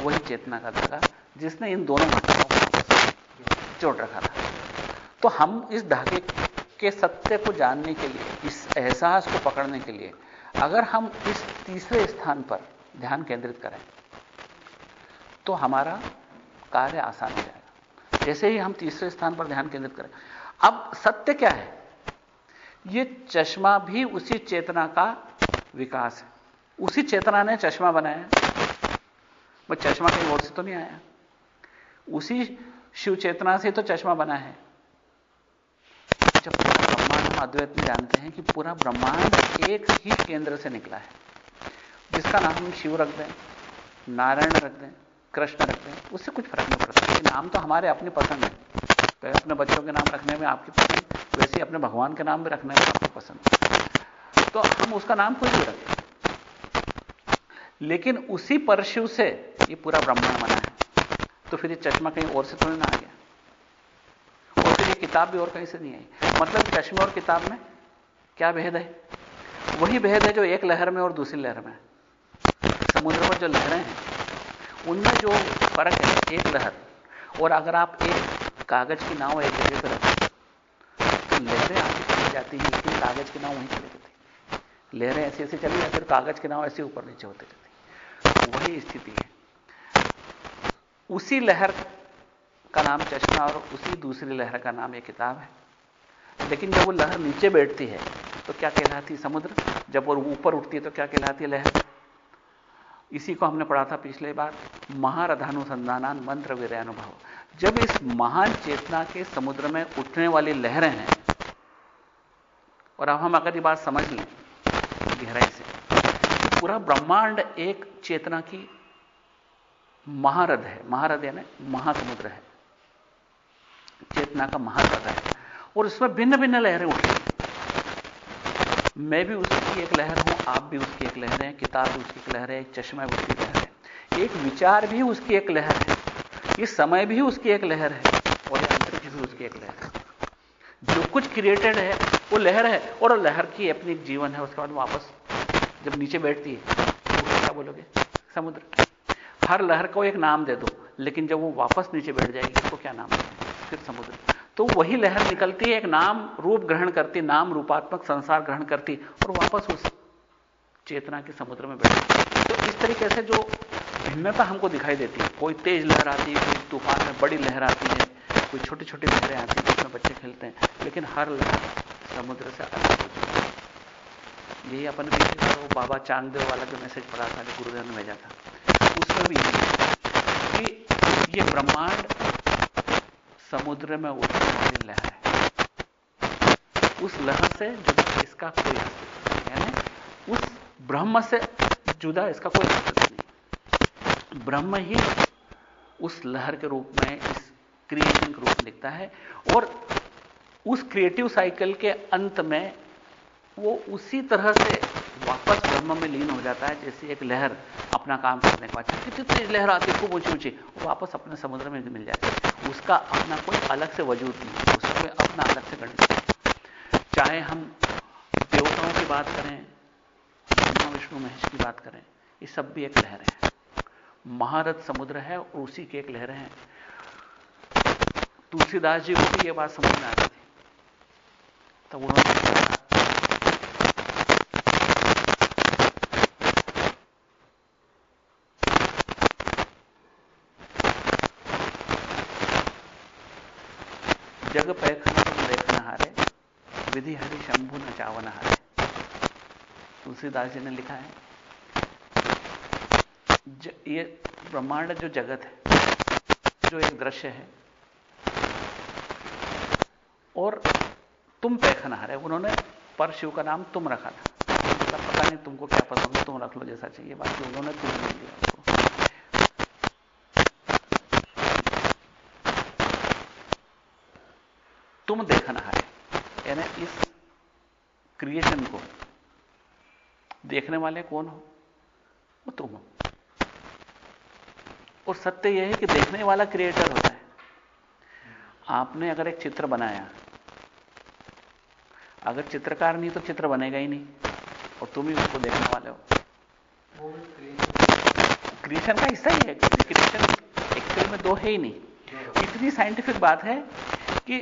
वही चेतना का धागा जिसने इन दोनों घटनाओं को जोड़ रखा था। तो हम इस धागे के सत्य को जानने के लिए, इस एहसास को पकड़ने के लिए, अगर हम इस तीसरे स्थान पर ध्यान केंद्रित करें तो हमारा कार्य आसान हो जाएगा। जैसे ही हम तीसरे स्थान पर ध्यान केंद्रित करें। अब सत्य क्या है? यह चश्मा भी उसी चेतना का विकास है। उसी चेतना ने चश्मा बनाया वह चश्मा कहीं और से तो नहीं आया। उसी शिव चेतना से तो चश्मा बना है। जब पूरा ब्रह्मांड हम अद्वैत में जानते हैं कि पूरा ब्रह्मांड एक ही केंद्र से निकला है, जिसका नाम हम शिव रख दें, नारायण रख दें कृष्ण रखते हैं, उससे कुछ फ़र्क नहीं पड़ता। लेकिन नाम तो हमारे अपनी पसंद है। तो अपने बच्चों के नाम रखने में आपकी पसंद, वैसे अपने भगवान के नाम भी रखने में आपको पसंद। तो हम उसका नाम कोई भी रखते लेकिन उसी परशु से ये पूरा ब्रह्मांड बना है। तो फिर ये चश्मा कहीं और से थोड़ी ना आ गया। और फिर ये किताब भी और कहीं से नहीं आई। मतलब चश्मे और किताब में क्या भेद है? वही भेद है जो एक लहर में और दूसरी लहर में समुद्र पर जो लहरें हैं उनमें जो फ़र्क है, एक लहर। और अगर आप एक कागज़ की नाव एक जगह पर रखें तो लहरें आगे चली जाती हैं लेकिन कागज़ की नाव वहीं चली जाती लहरें ऐसी ऐसी चली जाती फिर कागज़ की नाव ऐसे ऊपर नीचे होते रहती तो वही स्थिति है। उसी लहर का नाम चश्मा और उसी दूसरी लहर का नाम एक किताब है। लेकिन जब वो लहर नीचे बैठती है तो क्या कहलाती समुद्र? जब वो ऊपर उठती है तो क्या कहलाती लहर? इसी को हमने पढ़ा था पिछले बार महारथानुसंधान मंत्र वीरयानुभव। जब इस महान चेतना के समुद्र में उठने वाली लहरें हैं, और अब हम अगर ये बात समझ लें गहराई से, पूरा ब्रह्मांड एक चेतना की महारथ है। महारथ यानी महासमुद्र है। चेतना का महारथ है। और इसमें भिन्न भिन्न लहरें उठ रही मैं भी उसकी एक लहर हूँ, आप भी उसकी एक लहर है, किताब भी उसकी एक लहर है, एक चश्मा भी उसकी लहर है। एक विचार भी उसकी एक लहर है ये समय भी उसकी एक लहर है और ये अंतरिक्ष भी उसकी एक लहर है। जो कुछ क्रिएटेड है, वो लहर है और लहर की अपनी एक जीवन है, उसके बाद वापस जब नीचे बैठती है तो क्या बोलोगे? समुद्र। हर लहर को एक नाम दे दो, लेकिन जब वो वापस नीचे बैठ जाएगी उसको क्या नाम देंगे फिर समुद्र। तो वही लहर निकलती है, एक नाम रूप ग्रहण करती, नाम रूपात्मक संसार ग्रहण करती और वापस उस चेतना के समुद्र में बैठती। तो इस तरीके से जो भिन्नता हमको दिखाई देती है, कोई तेज लहर आती है, कोई तूफ़ान में बड़ी लहर आती है, कोई छोटी छोटी लहरें आती हैं जिसमें बच्चे खेलते हैं, लेकिन हर लहर समुद्र से अलग होती है। यही अपन पीछे वो बाबा चांगदेव वाला जो मैसेज पढ़ा था जो गुरुदेव ने भेजा था। उसमें भी कि ये ब्रह्मांड समुद्र में उठने वाली लहर है। उस लहर से जुदा इसका कोई अस्तित्व यानी उस ब्रह्म से जुदा इसका कोई अस्तित्व नहीं ब्रह्म ही उस लहर के रूप में, इस क्रिएशन के रूप में दिखता है और उस क्रिएटिव साइकिल के अंत में वो उसी तरह से वापस ब्रह्म में लीन हो जाता है, जैसे एक लहर अपना काम करने के बाद कितनी तेज लहर आती खूब ऊँची ऊँची वापस अपने समुद्र में मिल जाती उसका अपना कोई अलग से वजूद नहीं उसका कोई अपना अलग से गणित चाहे हम देवताओं की बात करें ब्रह्मा विष्णु महेश की बात करें, ये सब भी एक लहर है। महारथ समुद्र है और उसी की एक लहर है। तुलसीदास जी को भी ये बात समझ में आती थी तब उन्होंने जग पैखन देखना हारे विधि हरि शंभु न चावन हारे। तुलसीदास जी ने लिखा है ज, ये ब्रह्मांड जो जगत है जो एक दृश्य है और तुम पैखन हारे। उन्होंने पर शिव का नाम तुम रखा था। मतलब पता नहीं तुमको क्या पसंद तुम रख लो जैसा चाहिए। बाकी उन्होंने तुम नहीं दिया। तुम देखना है। यानी इस क्रिएशन को देखने वाले कौन हो? वो तुम हो। और सत्य यह है कि देखने वाला क्रिएटर होता है। आपने अगर एक चित्र बनाया अगर चित्रकार नहीं तो चित्र बनेगा ही नहीं और तुम ही उसको देखने वाले हो। क्रिएशन का हिस्सा ही है क्रिएशन एक्चुअल में दो है ही नहीं। इतनी साइंटिफिक बात है कि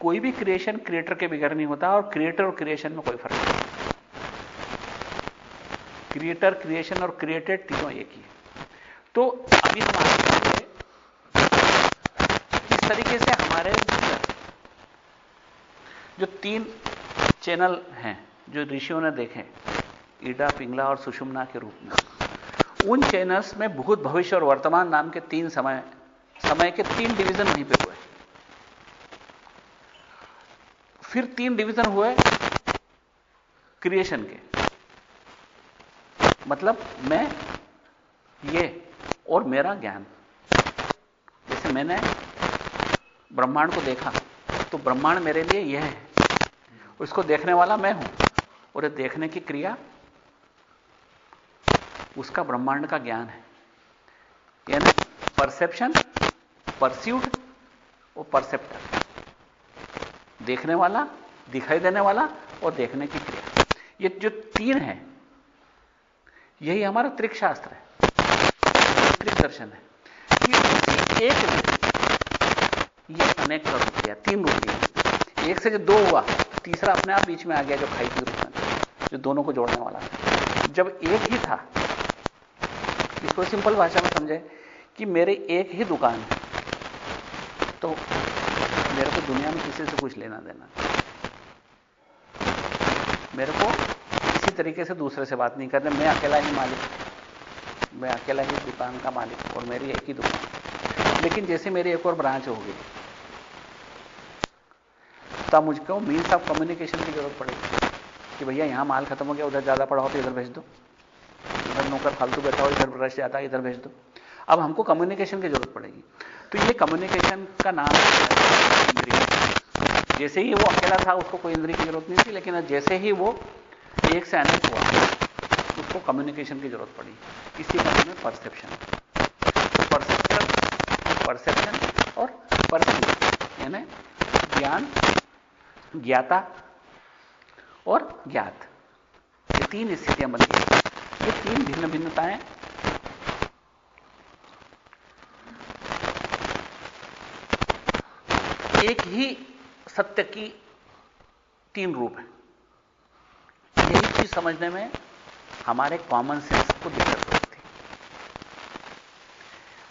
कोई भी क्रिएशन क्रिएटर के बगैर नहीं होता और क्रिएटर और क्रिएशन में कोई फ़र्क नहीं क्रिएटर क्रिएशन और क्रिएटेड तीनों एक ही है। तो अभी हम इस तरीके से हमारे जो तीन चैनल हैं, जो ऋषियों ने देखे, ईडा, पिंगला और सुषुम्ना के रूप में, उन चैनल्स में भूत भविष्य और वर्तमान नाम के तीन समय समय के तीन डिवीज़न वहीं पे हुए। फिर तीन डिवीज़न हुए क्रिएशन के। मतलब मैं, ये और मेरा ज्ञान। जैसे मैंने ब्रह्मांड को देखा तो ब्रह्मांड मेरे लिए यह है। उसको देखने वाला मैं हूँ। और ये देखने की क्रिया, उसका ब्रह्मांड का ज्ञान है। यानी परसेप्शन परस्यूड और परसेप्टर देखने वाला, दिखाई देने वाला और देखने की क्रिया। ये जो तीन है, यही हमारा त्रिक शास्त्र है, त्रिक दर्शन है। कि एक ये अनेक का रूप लिया तीन रूप लिया एक से जो दो हुआ, तीसरा अपने आप बीच में आ गया जो खाई के रूप में जो दोनों को जोड़ने वाला। जब एक ही था, इसको सिंपल भाषा में समझे कि मेरे एक ही दुकान तो मेरे को दुनिया में किसी से कुछ लेना देना मेरे को किसी तरीके से दूसरे से बात नहीं करना। मैं अकेला ही मालिक, मैं अकेला ही दुकान का मालिक और मेरी एक ही दुकान। लेकिन जैसे मेरी एक और ब्रांच हो गई तब मुझको मीन्स ऑफ़ कम्युनिकेशन की ज़रूरत पड़ेगी कि भैया, यहाँ माल खत्म हो गया, उधर ज़्यादा पड़ा हो तो इधर भेज दो। इधर नौकर फालतू बैठा हो, इधर रश जाता है, इधर भेज दो। अब हमको कम्युनिकेशन की ज़रूरत पड़ेगी। तो ये कम्युनिकेशन का नाम है इंद्रिय। जैसे ही वो अकेला था, उसको कोई इंद्रिय की ज़रूरत नहीं थी, लेकिन जैसे ही वो एक से अनेक हुआ, उसको कम्युनिकेशन की ज़रूरत पड़ी। इसी का नाम है परसेप्शन परसेप्शन परसेप्शन और परसेप्शन यानी ज्ञान, ज्ञाता और ज्ञात। ये तीन स्थितियाँ बनती हैं। ये तीन भिन्न भिन्नताएँ एक ही सत्य की तीन रूप है। यही चीज़ समझने में हमारे कॉमन सेंस को दिक्कत होती है।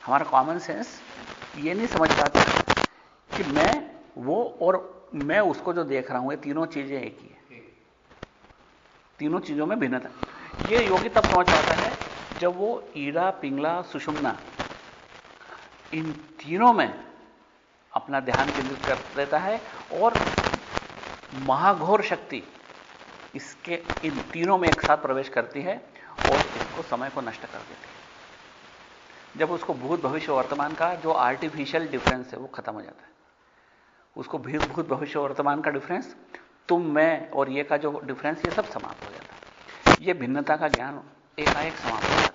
हमारा कॉमन सेंस ये नहीं समझ पाता कि मैं वो और मैं उसको जो देख रहा हूँ, ये तीनों चीज़ें एक ही है। तीनों चीज़ों में भिन्नता ये योगी तब पहुँच पाता है जब वो ईड़ा, पिंगला, सुषुम्ना, इन तीनों में अपना ध्यान केंद्रित कर देता है और महाघोर शक्ति इसके इन तीनों में एक साथ प्रवेश करती है और इसको समय को नष्ट कर देती है। जब उसको भूत भविष्य वर्तमान का जो आर्टिफिशियल डिफरेंस है, वो खत्म हो जाता है। उसको भूत भविष्य वर्तमान का डिफरेंस तुम, मैं और ये का जो डिफरेंस ये सब समाप्त हो जाता है। ये भिन्नता का ज्ञान एकाएक समाप्त हो जाता है।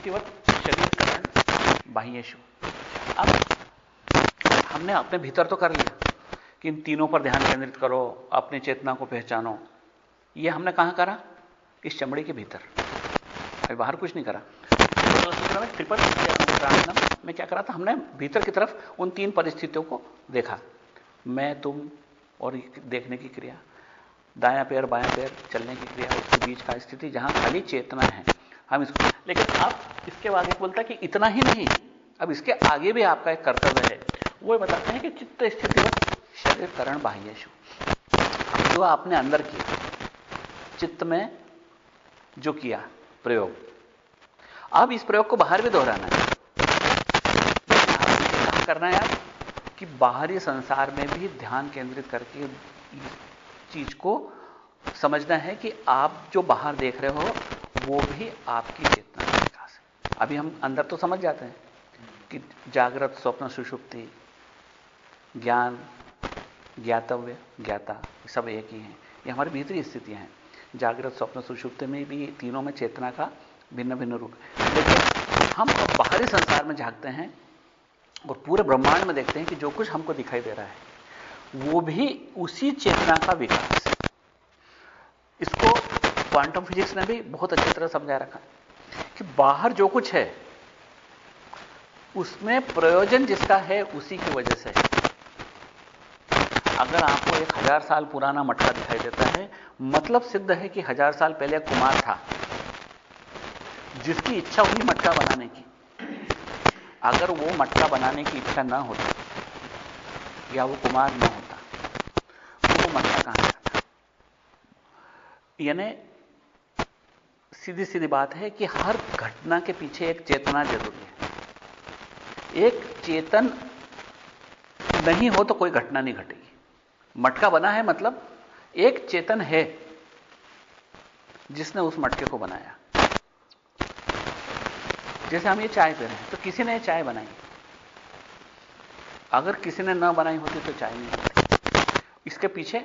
स्थितिवत शरीर करण बाह्यशु अब हमने अपने भीतर तो कर लिया, कि इन तीनों पर ध्यान केंद्रित करो, अपनी चेतना को पहचानो। ये हमने कहाँ करा? इस चमड़ी के भीतर। अभी बाहर कुछ नहीं करा। ट्रिपल में क्या करा था? हमने भीतर की तरफ़ उन तीन परिस्थितियों को देखा। मैं, तुम और देखने की क्रिया, दाया पैर, बाया पैर, चलने की क्रिया, उसके बीच का स्थिति, जहाँ खाली चेतना है। हम इसको लेकिन अब इसके आगे बोलता है कि इतना ही नहीं, अब इसके आगे भी आपका एक कर्तव्य है। वो बताते हैं कि चित्त स्थिति शरीर करण बाह्य जो आपने अंदर किया, चित्त में जो किया, प्रयोग। अब इस प्रयोग को बाहर भी दोहराना है। करना है आप कि बाहरी संसार में भी ध्यान केंद्रित करके चीज़ को समझना है कि आप जो बाहर देख रहे हो वो भी आपकी चेतना का विकास है। अभी हम अंदर तो समझ जाते हैं कि जागृत, स्वप्न, सुषुप्ति, ज्ञान, ज्ञातव्य, ज्ञाता सब एक ही हैं। ये हमारी भीतरी स्थितियाँ हैं। जागृत, स्वप्न, सुषुप्ति में भी तीनों में चेतना का भिन्न भिन्न रूप लेकिन हम अब बाहरी संसार में झांकते हैं और पूरे ब्रह्मांड में देखते हैं कि जो कुछ हमको दिखाई दे रहा है, वो भी उसी चेतना का विकास क्वांटम फिजिक्स ने भी बहुत अच्छी तरह समझा रखा कि बाहर जो कुछ है, उसमें प्रयोजन जिसका है उसी की वजह से। अगर आपको एक हज़ार साल पुराना मटका दिखाई देता है मतलब सिद्ध है कि हज़ार साल पहले कुमार था, जिसकी इच्छा हुई मटका बनाने की। अगर वो मटका बनाने की इच्छा ना होती, या वो कुमार ना होता तो वो मटका कहाँ जाता यानी सीधी सीधी बात है कि हर घटना के पीछे एक चेतना ज़रूरी है। एक चेतन नहीं हो तो कोई घटना नहीं घटेगी। मटका बना है मतलब एक चेतन है जिसने उस मटके को बनाया। जैसे हम ये चाय पी रहे हैं तो किसी ने चाय बनाई? अगर किसी ने न बनाई होती तो चाय नहीं होती। इसके पीछे,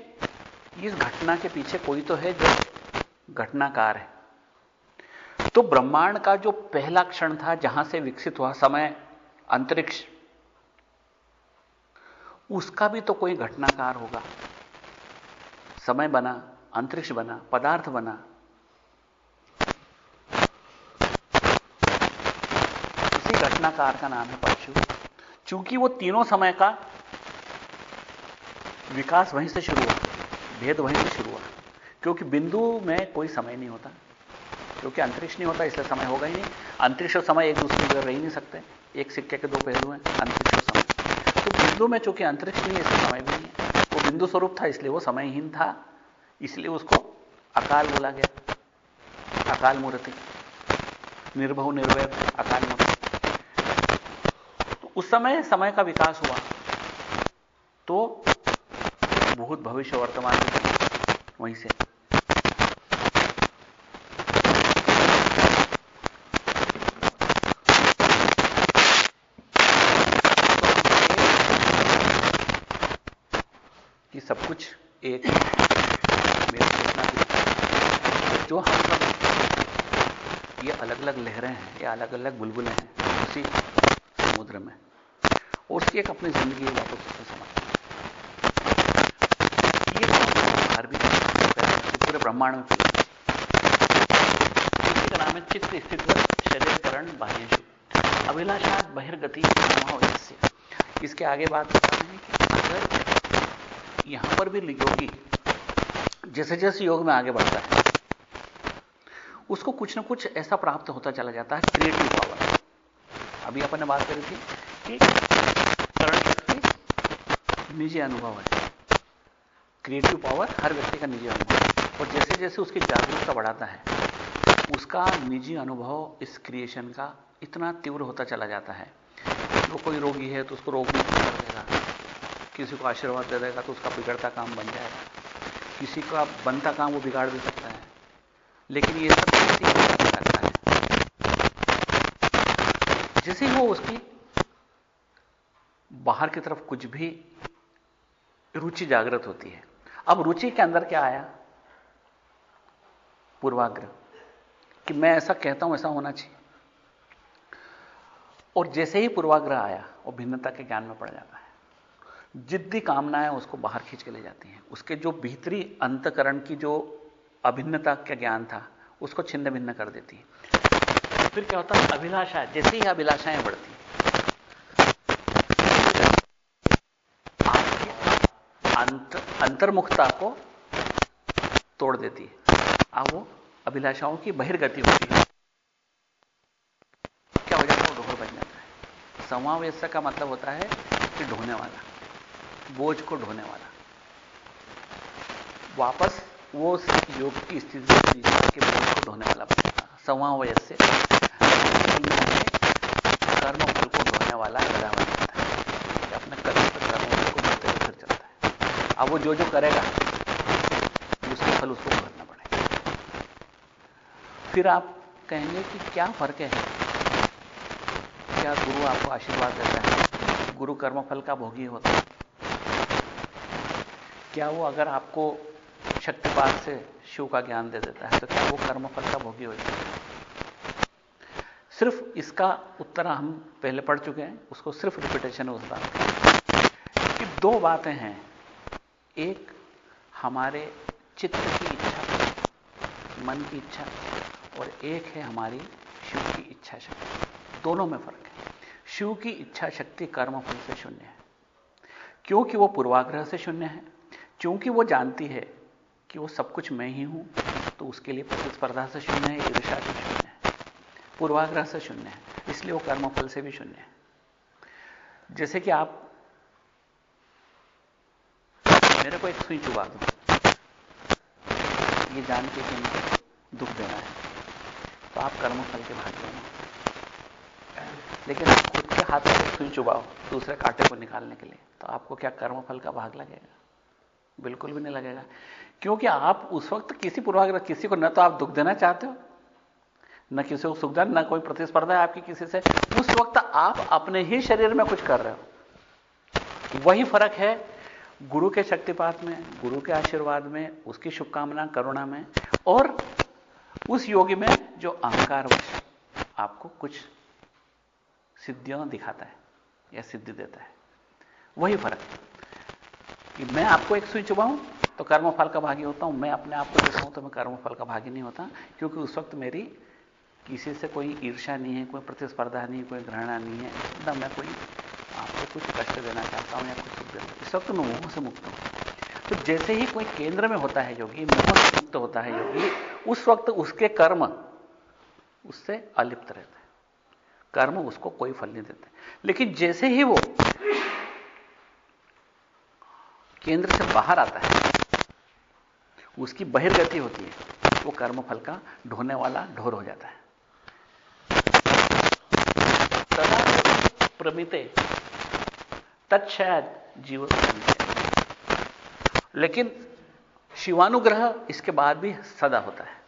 इस घटना के पीछे कोई तो है जो घटनाकार है। तो ब्रह्मांड का जो पहला क्षण था, जहाँ से विकसित हुआ समय, अंतरिक्ष, उसका भी तो कोई घटनाकार होगा। समय बना, अंतरिक्ष बना, पदार्थ बना। इसी घटनाकार का नाम है परशु चूँकि वो तीनों समय का विकास वहीं से शुरू हुआ, भेद वहीं से शुरू हुआ, क्योंकि बिंदु में कोई समय नहीं होता। क्योंकि अंतरिक्ष नहीं होता, इसलिए समय होगा ही नहीं। अंतरिक्ष और समय एक दूसरे की रह ही नहीं सकते। एक सिक्के के दो पहलू हैं, अंतरिक्ष और समय। तो बिंदु में चूँकि अंतरिक्ष नहीं है, इसलिए समय भी नहीं है। वो बिंदु स्वरूप था, इसलिए वो समयहीन था। इसलिए उसको अकाल बोला गया। अकाल मूर्ति। निर्भव निर्वय अकाल मूर्ति। तो उस समय समय का विकास हुआ। तो भूत भविष्य वर्तमान वहीं से। कुछ एक मेरी चेतना की जो हम सब ये अलग अलग लहरें हैं, ये अलग अलग बुलबुलें हैं, उसी समुद्र में और उसकी एक अपनी ज़िंदगी वापस उससे समझ बाहर भी पूरे ब्रह्मांड में इसी का नाम है चित्त स्थित शरीरकरण बाह्यशु अभिलाषात बहिर्गति इसके आगे बात रहे हैं कि अगर यहाँ पर भी योगी जैसे जैसे योग में आगे बढ़ता है, उसको कुछ ना कुछ ऐसा प्राप्त होता चला जाता है क्रिएटिव पावर अभी अपन ने बात करी थी कि करण शक्ति निजी अनुभव है। क्रिएटिव पावर हर व्यक्ति का निजी अनुभव और जैसे जैसे उसकी जागरूकता बढ़ाता है, उसका निजी अनुभव इस क्रिएशन का इतना तीव्र होता चला जाता है। वो कोई रोगी है तो उसको रोग देगा किसी को आशीर्वाद दे देगा तो उसका बिगड़ता काम बन जाएगा। किसी का बनता काम वो बिगाड़ भी सकता है। लेकिन ये सब करता है। जैसे वो उसकी बाहर की तरफ़ कुछ भी रुचि जागृत होती है। अब रुचि के अंदर क्या आया? पूर्वाग्रह कि मैं ऐसा कहता हूँ, ऐसा होना चाहिए। और जैसे ही पूर्वाग्रह आया, वो भिन्नता के ज्ञान में पड़ जाता है। जिद्दी कामनाएँ उसको बाहर खींच के ले जाती हैं। उसके जो भीतरी अंतकरण की जो अभिन्नता का ज्ञान था उसको छिन्न भिन्न कर देती है। फिर क्या होता है? अभिलाषा जैसे ही अभिलाषाएँ बढ़ती अंत, अंतर्मुखता को तोड़ देती है। अब वो अभिलाषाओं की बहिर्गति होती है। क्या हो जाता है ढोर बन जाता है? समावेश का मतलब होता है कि ढोने वाला। बोझ को ढोने वाला। वापस वो योग की स्थिति के बोझ को ढोने वाला बनता समावेश से कर्म फल को ढोने वाला गदा बन जाता है अपने कर्म पर कर्म फल को ढोते हुए फिर चलता है। अब वो जो जो करेगा, उसके फल उसको भरना पड़ेगा। फिर आप कहेंगे कि क्या फ़र्क है? क्या गुरु आपको आशीर्वाद देता है? गुरु कर्म फल का भोगी होता है। क्या वो अगर आपको शक्तिपात से शिव का ज्ञान दे देता है तो क्या वो कर्म फल का भोगी हो है? सिर्फ़ इसका उत्तर हम पहले पढ़ चुके हैं, उसको सिर्फ़ रिपीटेशन बात कि दो बातें हैं। एक, हमारे चित्त की इच्छा, मन की इच्छा, और एक है हमारी शिव की इच्छा शक्ति। दोनों में फ़र्क है। शिव की इच्छा शक्ति कर्म फल से शून्य है। क्योंकि वो पूर्वाग्रह से शून्य है क्योंकि वो जानती है कि वो सब कुछ मैं ही हूँ तो उसके लिए प्रतिस्पर्धा से शून्य है ईर्षा से शून्य है, पूर्वाग्रह से शून्य है, इसलिए वो कर्मफल से भी शून्य है। जैसे कि आप, मेरे को एक सुई चुबा दो। ये जान के कि मुझे दुख देना है तो आप कर्मफल के भाग लेना। लेकिन आप खुद के हाथ में सुई चुबाओ दूसरे कांटे को निकालने के लिए तो आपको क्या कर्मफल का भाग लगेगा? बिल्कुल भी नहीं लगेगा। क्योंकि आप उस वक्त किसी पूर्वाग्रह, किसी को न तो आप दुख देना चाहते हो, न किसी को सुख देना, न कोई प्रतिस्पर्धा है आपकी किसी से। उस वक्त आप अपने ही शरीर में कुछ कर रहे हो। वही फ़र्क है गुरु के शक्तिपात में, गुरु के आशीर्वाद में, उसकी शुभकामना, करुणा में, और उस योगी में जो अहंकार आपको कुछ सिद्धियों दिखाता है या सिद्धि देता है। वही फ़र्क। कि मैं आपको एक सुई चुबाऊं तो कर्मफल का भागी होता हूँ। मैं अपने आप को देखता हूँ तो मैं कर्मफल का भागी नहीं होता, क्योंकि उस वक्त मेरी किसी से कोई ईर्षा नहीं है, कोई प्रतिस्पर्धा नहीं, कोई घृणा नहीं है। एकदम मैं कोई आपको कुछ कष्ट देना चाहता हूँ या कुछ सुख देना। इस वक्त मैं मोह से मुक्त हूँ। तो जैसे ही कोई केंद्र में होता है योगी, मोह से मुक्त होता है योगी, उस वक्त उसके कर्म उससे अलिप्त रहते हैं। कर्म उसको कोई फल नहीं देते। लेकिन जैसे ही वो केंद्र से बाहर आता है, उसकी बहिर्गति होती है, वो कर्मफल का ढोने वाला ढोर हो जाता है। तदा प्रमिते तत्शायद जीव लेकिन शिवानुग्रह इसके बाद भी सदा होता है।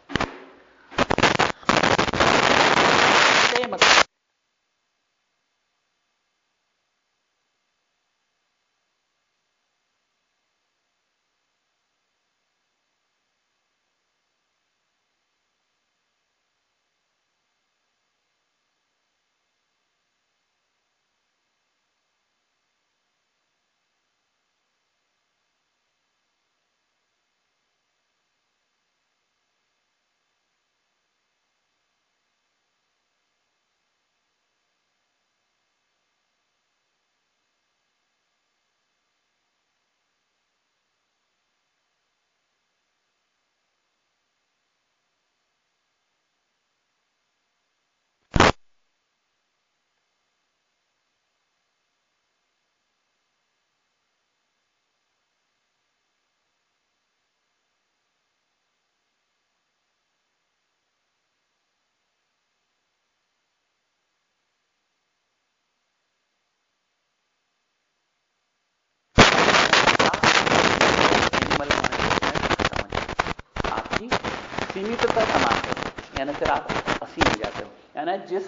सीमितता समाते हो यानी फिर आप असीम हो जाते हो। यानी जिस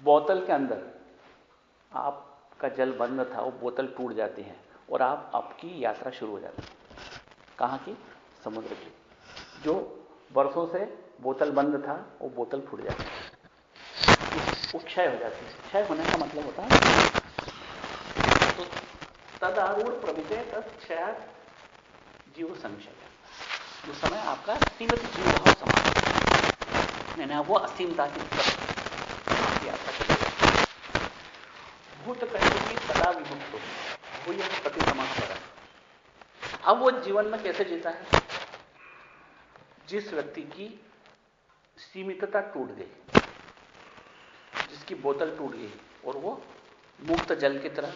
बोतल के अंदर आपका जल बंद था, वो बोतल टूट जाती है और आप, आपकी यात्रा शुरू हो जाती है। कहाँ की? समुद्र की। जो वर्षों से बोतल बंद था, वो बोतल फूट जाती है। वो क्षय हो जाती है। क्षय होने का मतलब होता है तो तदारूढ़ प्रविजय तत् क्षय जीव संशय। उस समय आपका सीमित जीव भाव समाप्त यानी वो असीमता की भूत कहते कि सदा विमुक्त वो यह पति समाप्त अब वो जीवन में कैसे जीता है? जिस व्यक्ति की सीमितता टूट गई, जिसकी बोतल टूट गई और वो मुक्त जल की तरह।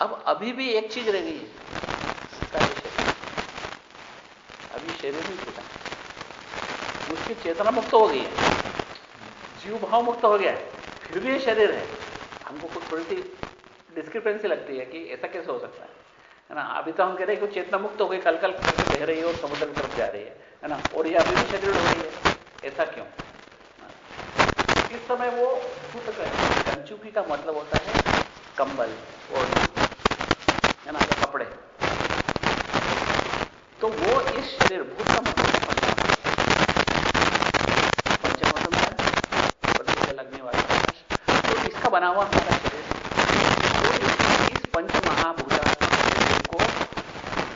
अब अभी भी एक चीज़ रह गई है। शरीर नहीं छूटा उसकी चेतना मुक्त हो गई है। जीव भाव मुक्त हो गया है। फिर भी ये शरीर है। हमको कुछ थोड़ी सी डिस्क्रिपेंसी लगती है कि ऐसा कैसे हो सकता है। है ना? अभी तो हम कह रहे हैं कि चेतना मुक्त हो गई कल कल करके बह रही है और समुद्र की तरफ़ जा रही है। है ना? और ये अभी भी शरीर हो रही है। ऐसा क्यों? इस समय वो भूत कंचुकी का मतलब होता है कंबल और है ना कपड़े तो वो इस शरीर भूत लगने वाला तो बना हुआ हमारा शरीर इस पंच महाभूता को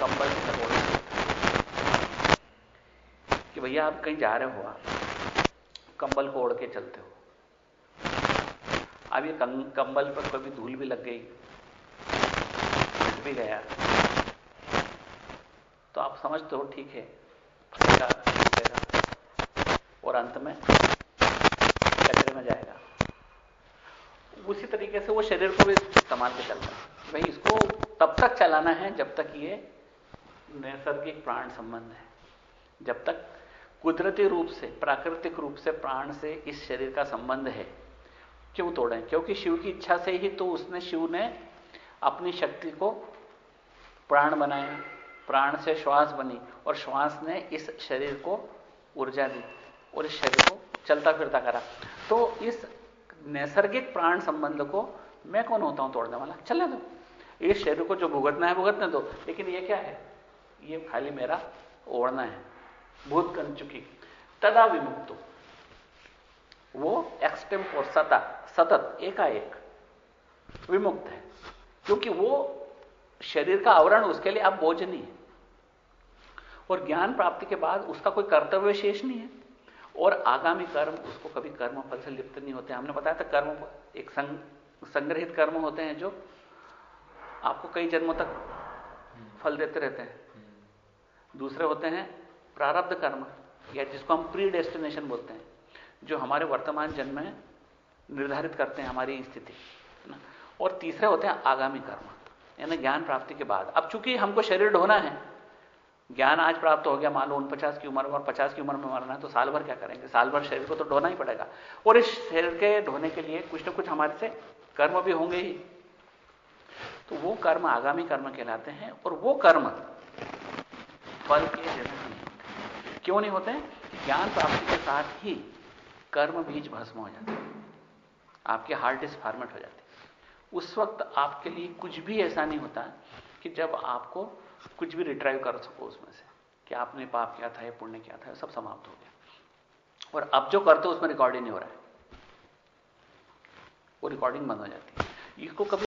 कंबल से लगोड़ा कि भैया आप कहीं जा रहे हो आप, कंबल को ओढ़ के चलते हो। अब ये कंबल पर कभी धूल भी लग गई भी गया। समझते हो ठीक है। और अंत में कचरे में जाएगा। उसी तरीके से वो शरीर को भी संभाल के चलता है। भाई इसको तब तक चलाना है जब तक ये नैसर्गिक प्राण संबंध है। जब तक कुदरती रूप से, प्राकृतिक रूप से प्राण से इस शरीर का संबंध है, क्यों तोड़े? क्योंकि शिव की इच्छा से ही तो उसने, शिव ने अपनी शक्ति को प्राण बनाया। प्राण से श्वास बनी और श्वास ने इस शरीर को ऊर्जा दी और इस शरीर को चलता फिरता करा। तो इस नैसर्गिक प्राण संबंध को मैं कौन होता हूँ तोड़ने वाला? चलने दो। इस शरीर को जो भुगतना है, भुगतने दो। लेकिन ये क्या है? ये खाली मेरा ओढ़ना है। भूत कर चुकी तदा विमुक्तो। वो एक्सटेम्पोर सता, सतत, एकाएक विमुक्त है। क्योंकि वो शरीर का आवरण, उसके लिए अब बोझ नहीं है। और ज्ञान प्राप्ति के बाद उसका कोई कर्तव्य शेष नहीं है। और आगामी कर्म उसको कभी कर्म फल से लिप्त नहीं होते। हमने बताया था कर्म एक संग, संग्रहित कर्म होते हैं जो आपको कई जन्मों तक फल देते रहते हैं। दूसरे होते हैं प्रारब्ध कर्म या जिसको हम प्री डेस्टिनेशन बोलते हैं जो हमारे वर्तमान जन्म में निर्धारित करते हैं हमारी स्थिति और तीसरे होते हैं आगामी कर्म यानी ज्ञान प्राप्ति के बाद। अब चूँकि हमको शरीर ढोना है ज्ञान आज प्राप्त हो गया, मान लो उनपचास की उम्र में और पचास की उम्र में मरना है तो साल भर क्या करेंगे? साल भर शरीर को तो ढोना ही पड़ेगा। और इस शरीर के ढोने के लिए कुछ ना कुछ हमारे से कर्म भी होंगे ही। तो वो कर्म आगामी कर्म कहलाते हैं, और वो कर्म फल के जैसे नहीं होते क्यों नहीं होते? ज्ञान प्राप्ति के साथ ही कर्म बीज भस्म हो जाते आपके हार्ट डिस्क फॉर्मेट हो जाते उस वक्त आपके लिए कुछ भी ऐसा नहीं होता कि जब आपको कुछ भी रिट्राइव कर सको उसमें से। कि आपने पाप क्या था, या पुण्य क्या था सब समाप्त हो गया। और अब जो करते हो, उसमें रिकॉर्डिंग नहीं हो रहा है। वो रिकॉर्डिंग बंद हो जाती है। इसको कभी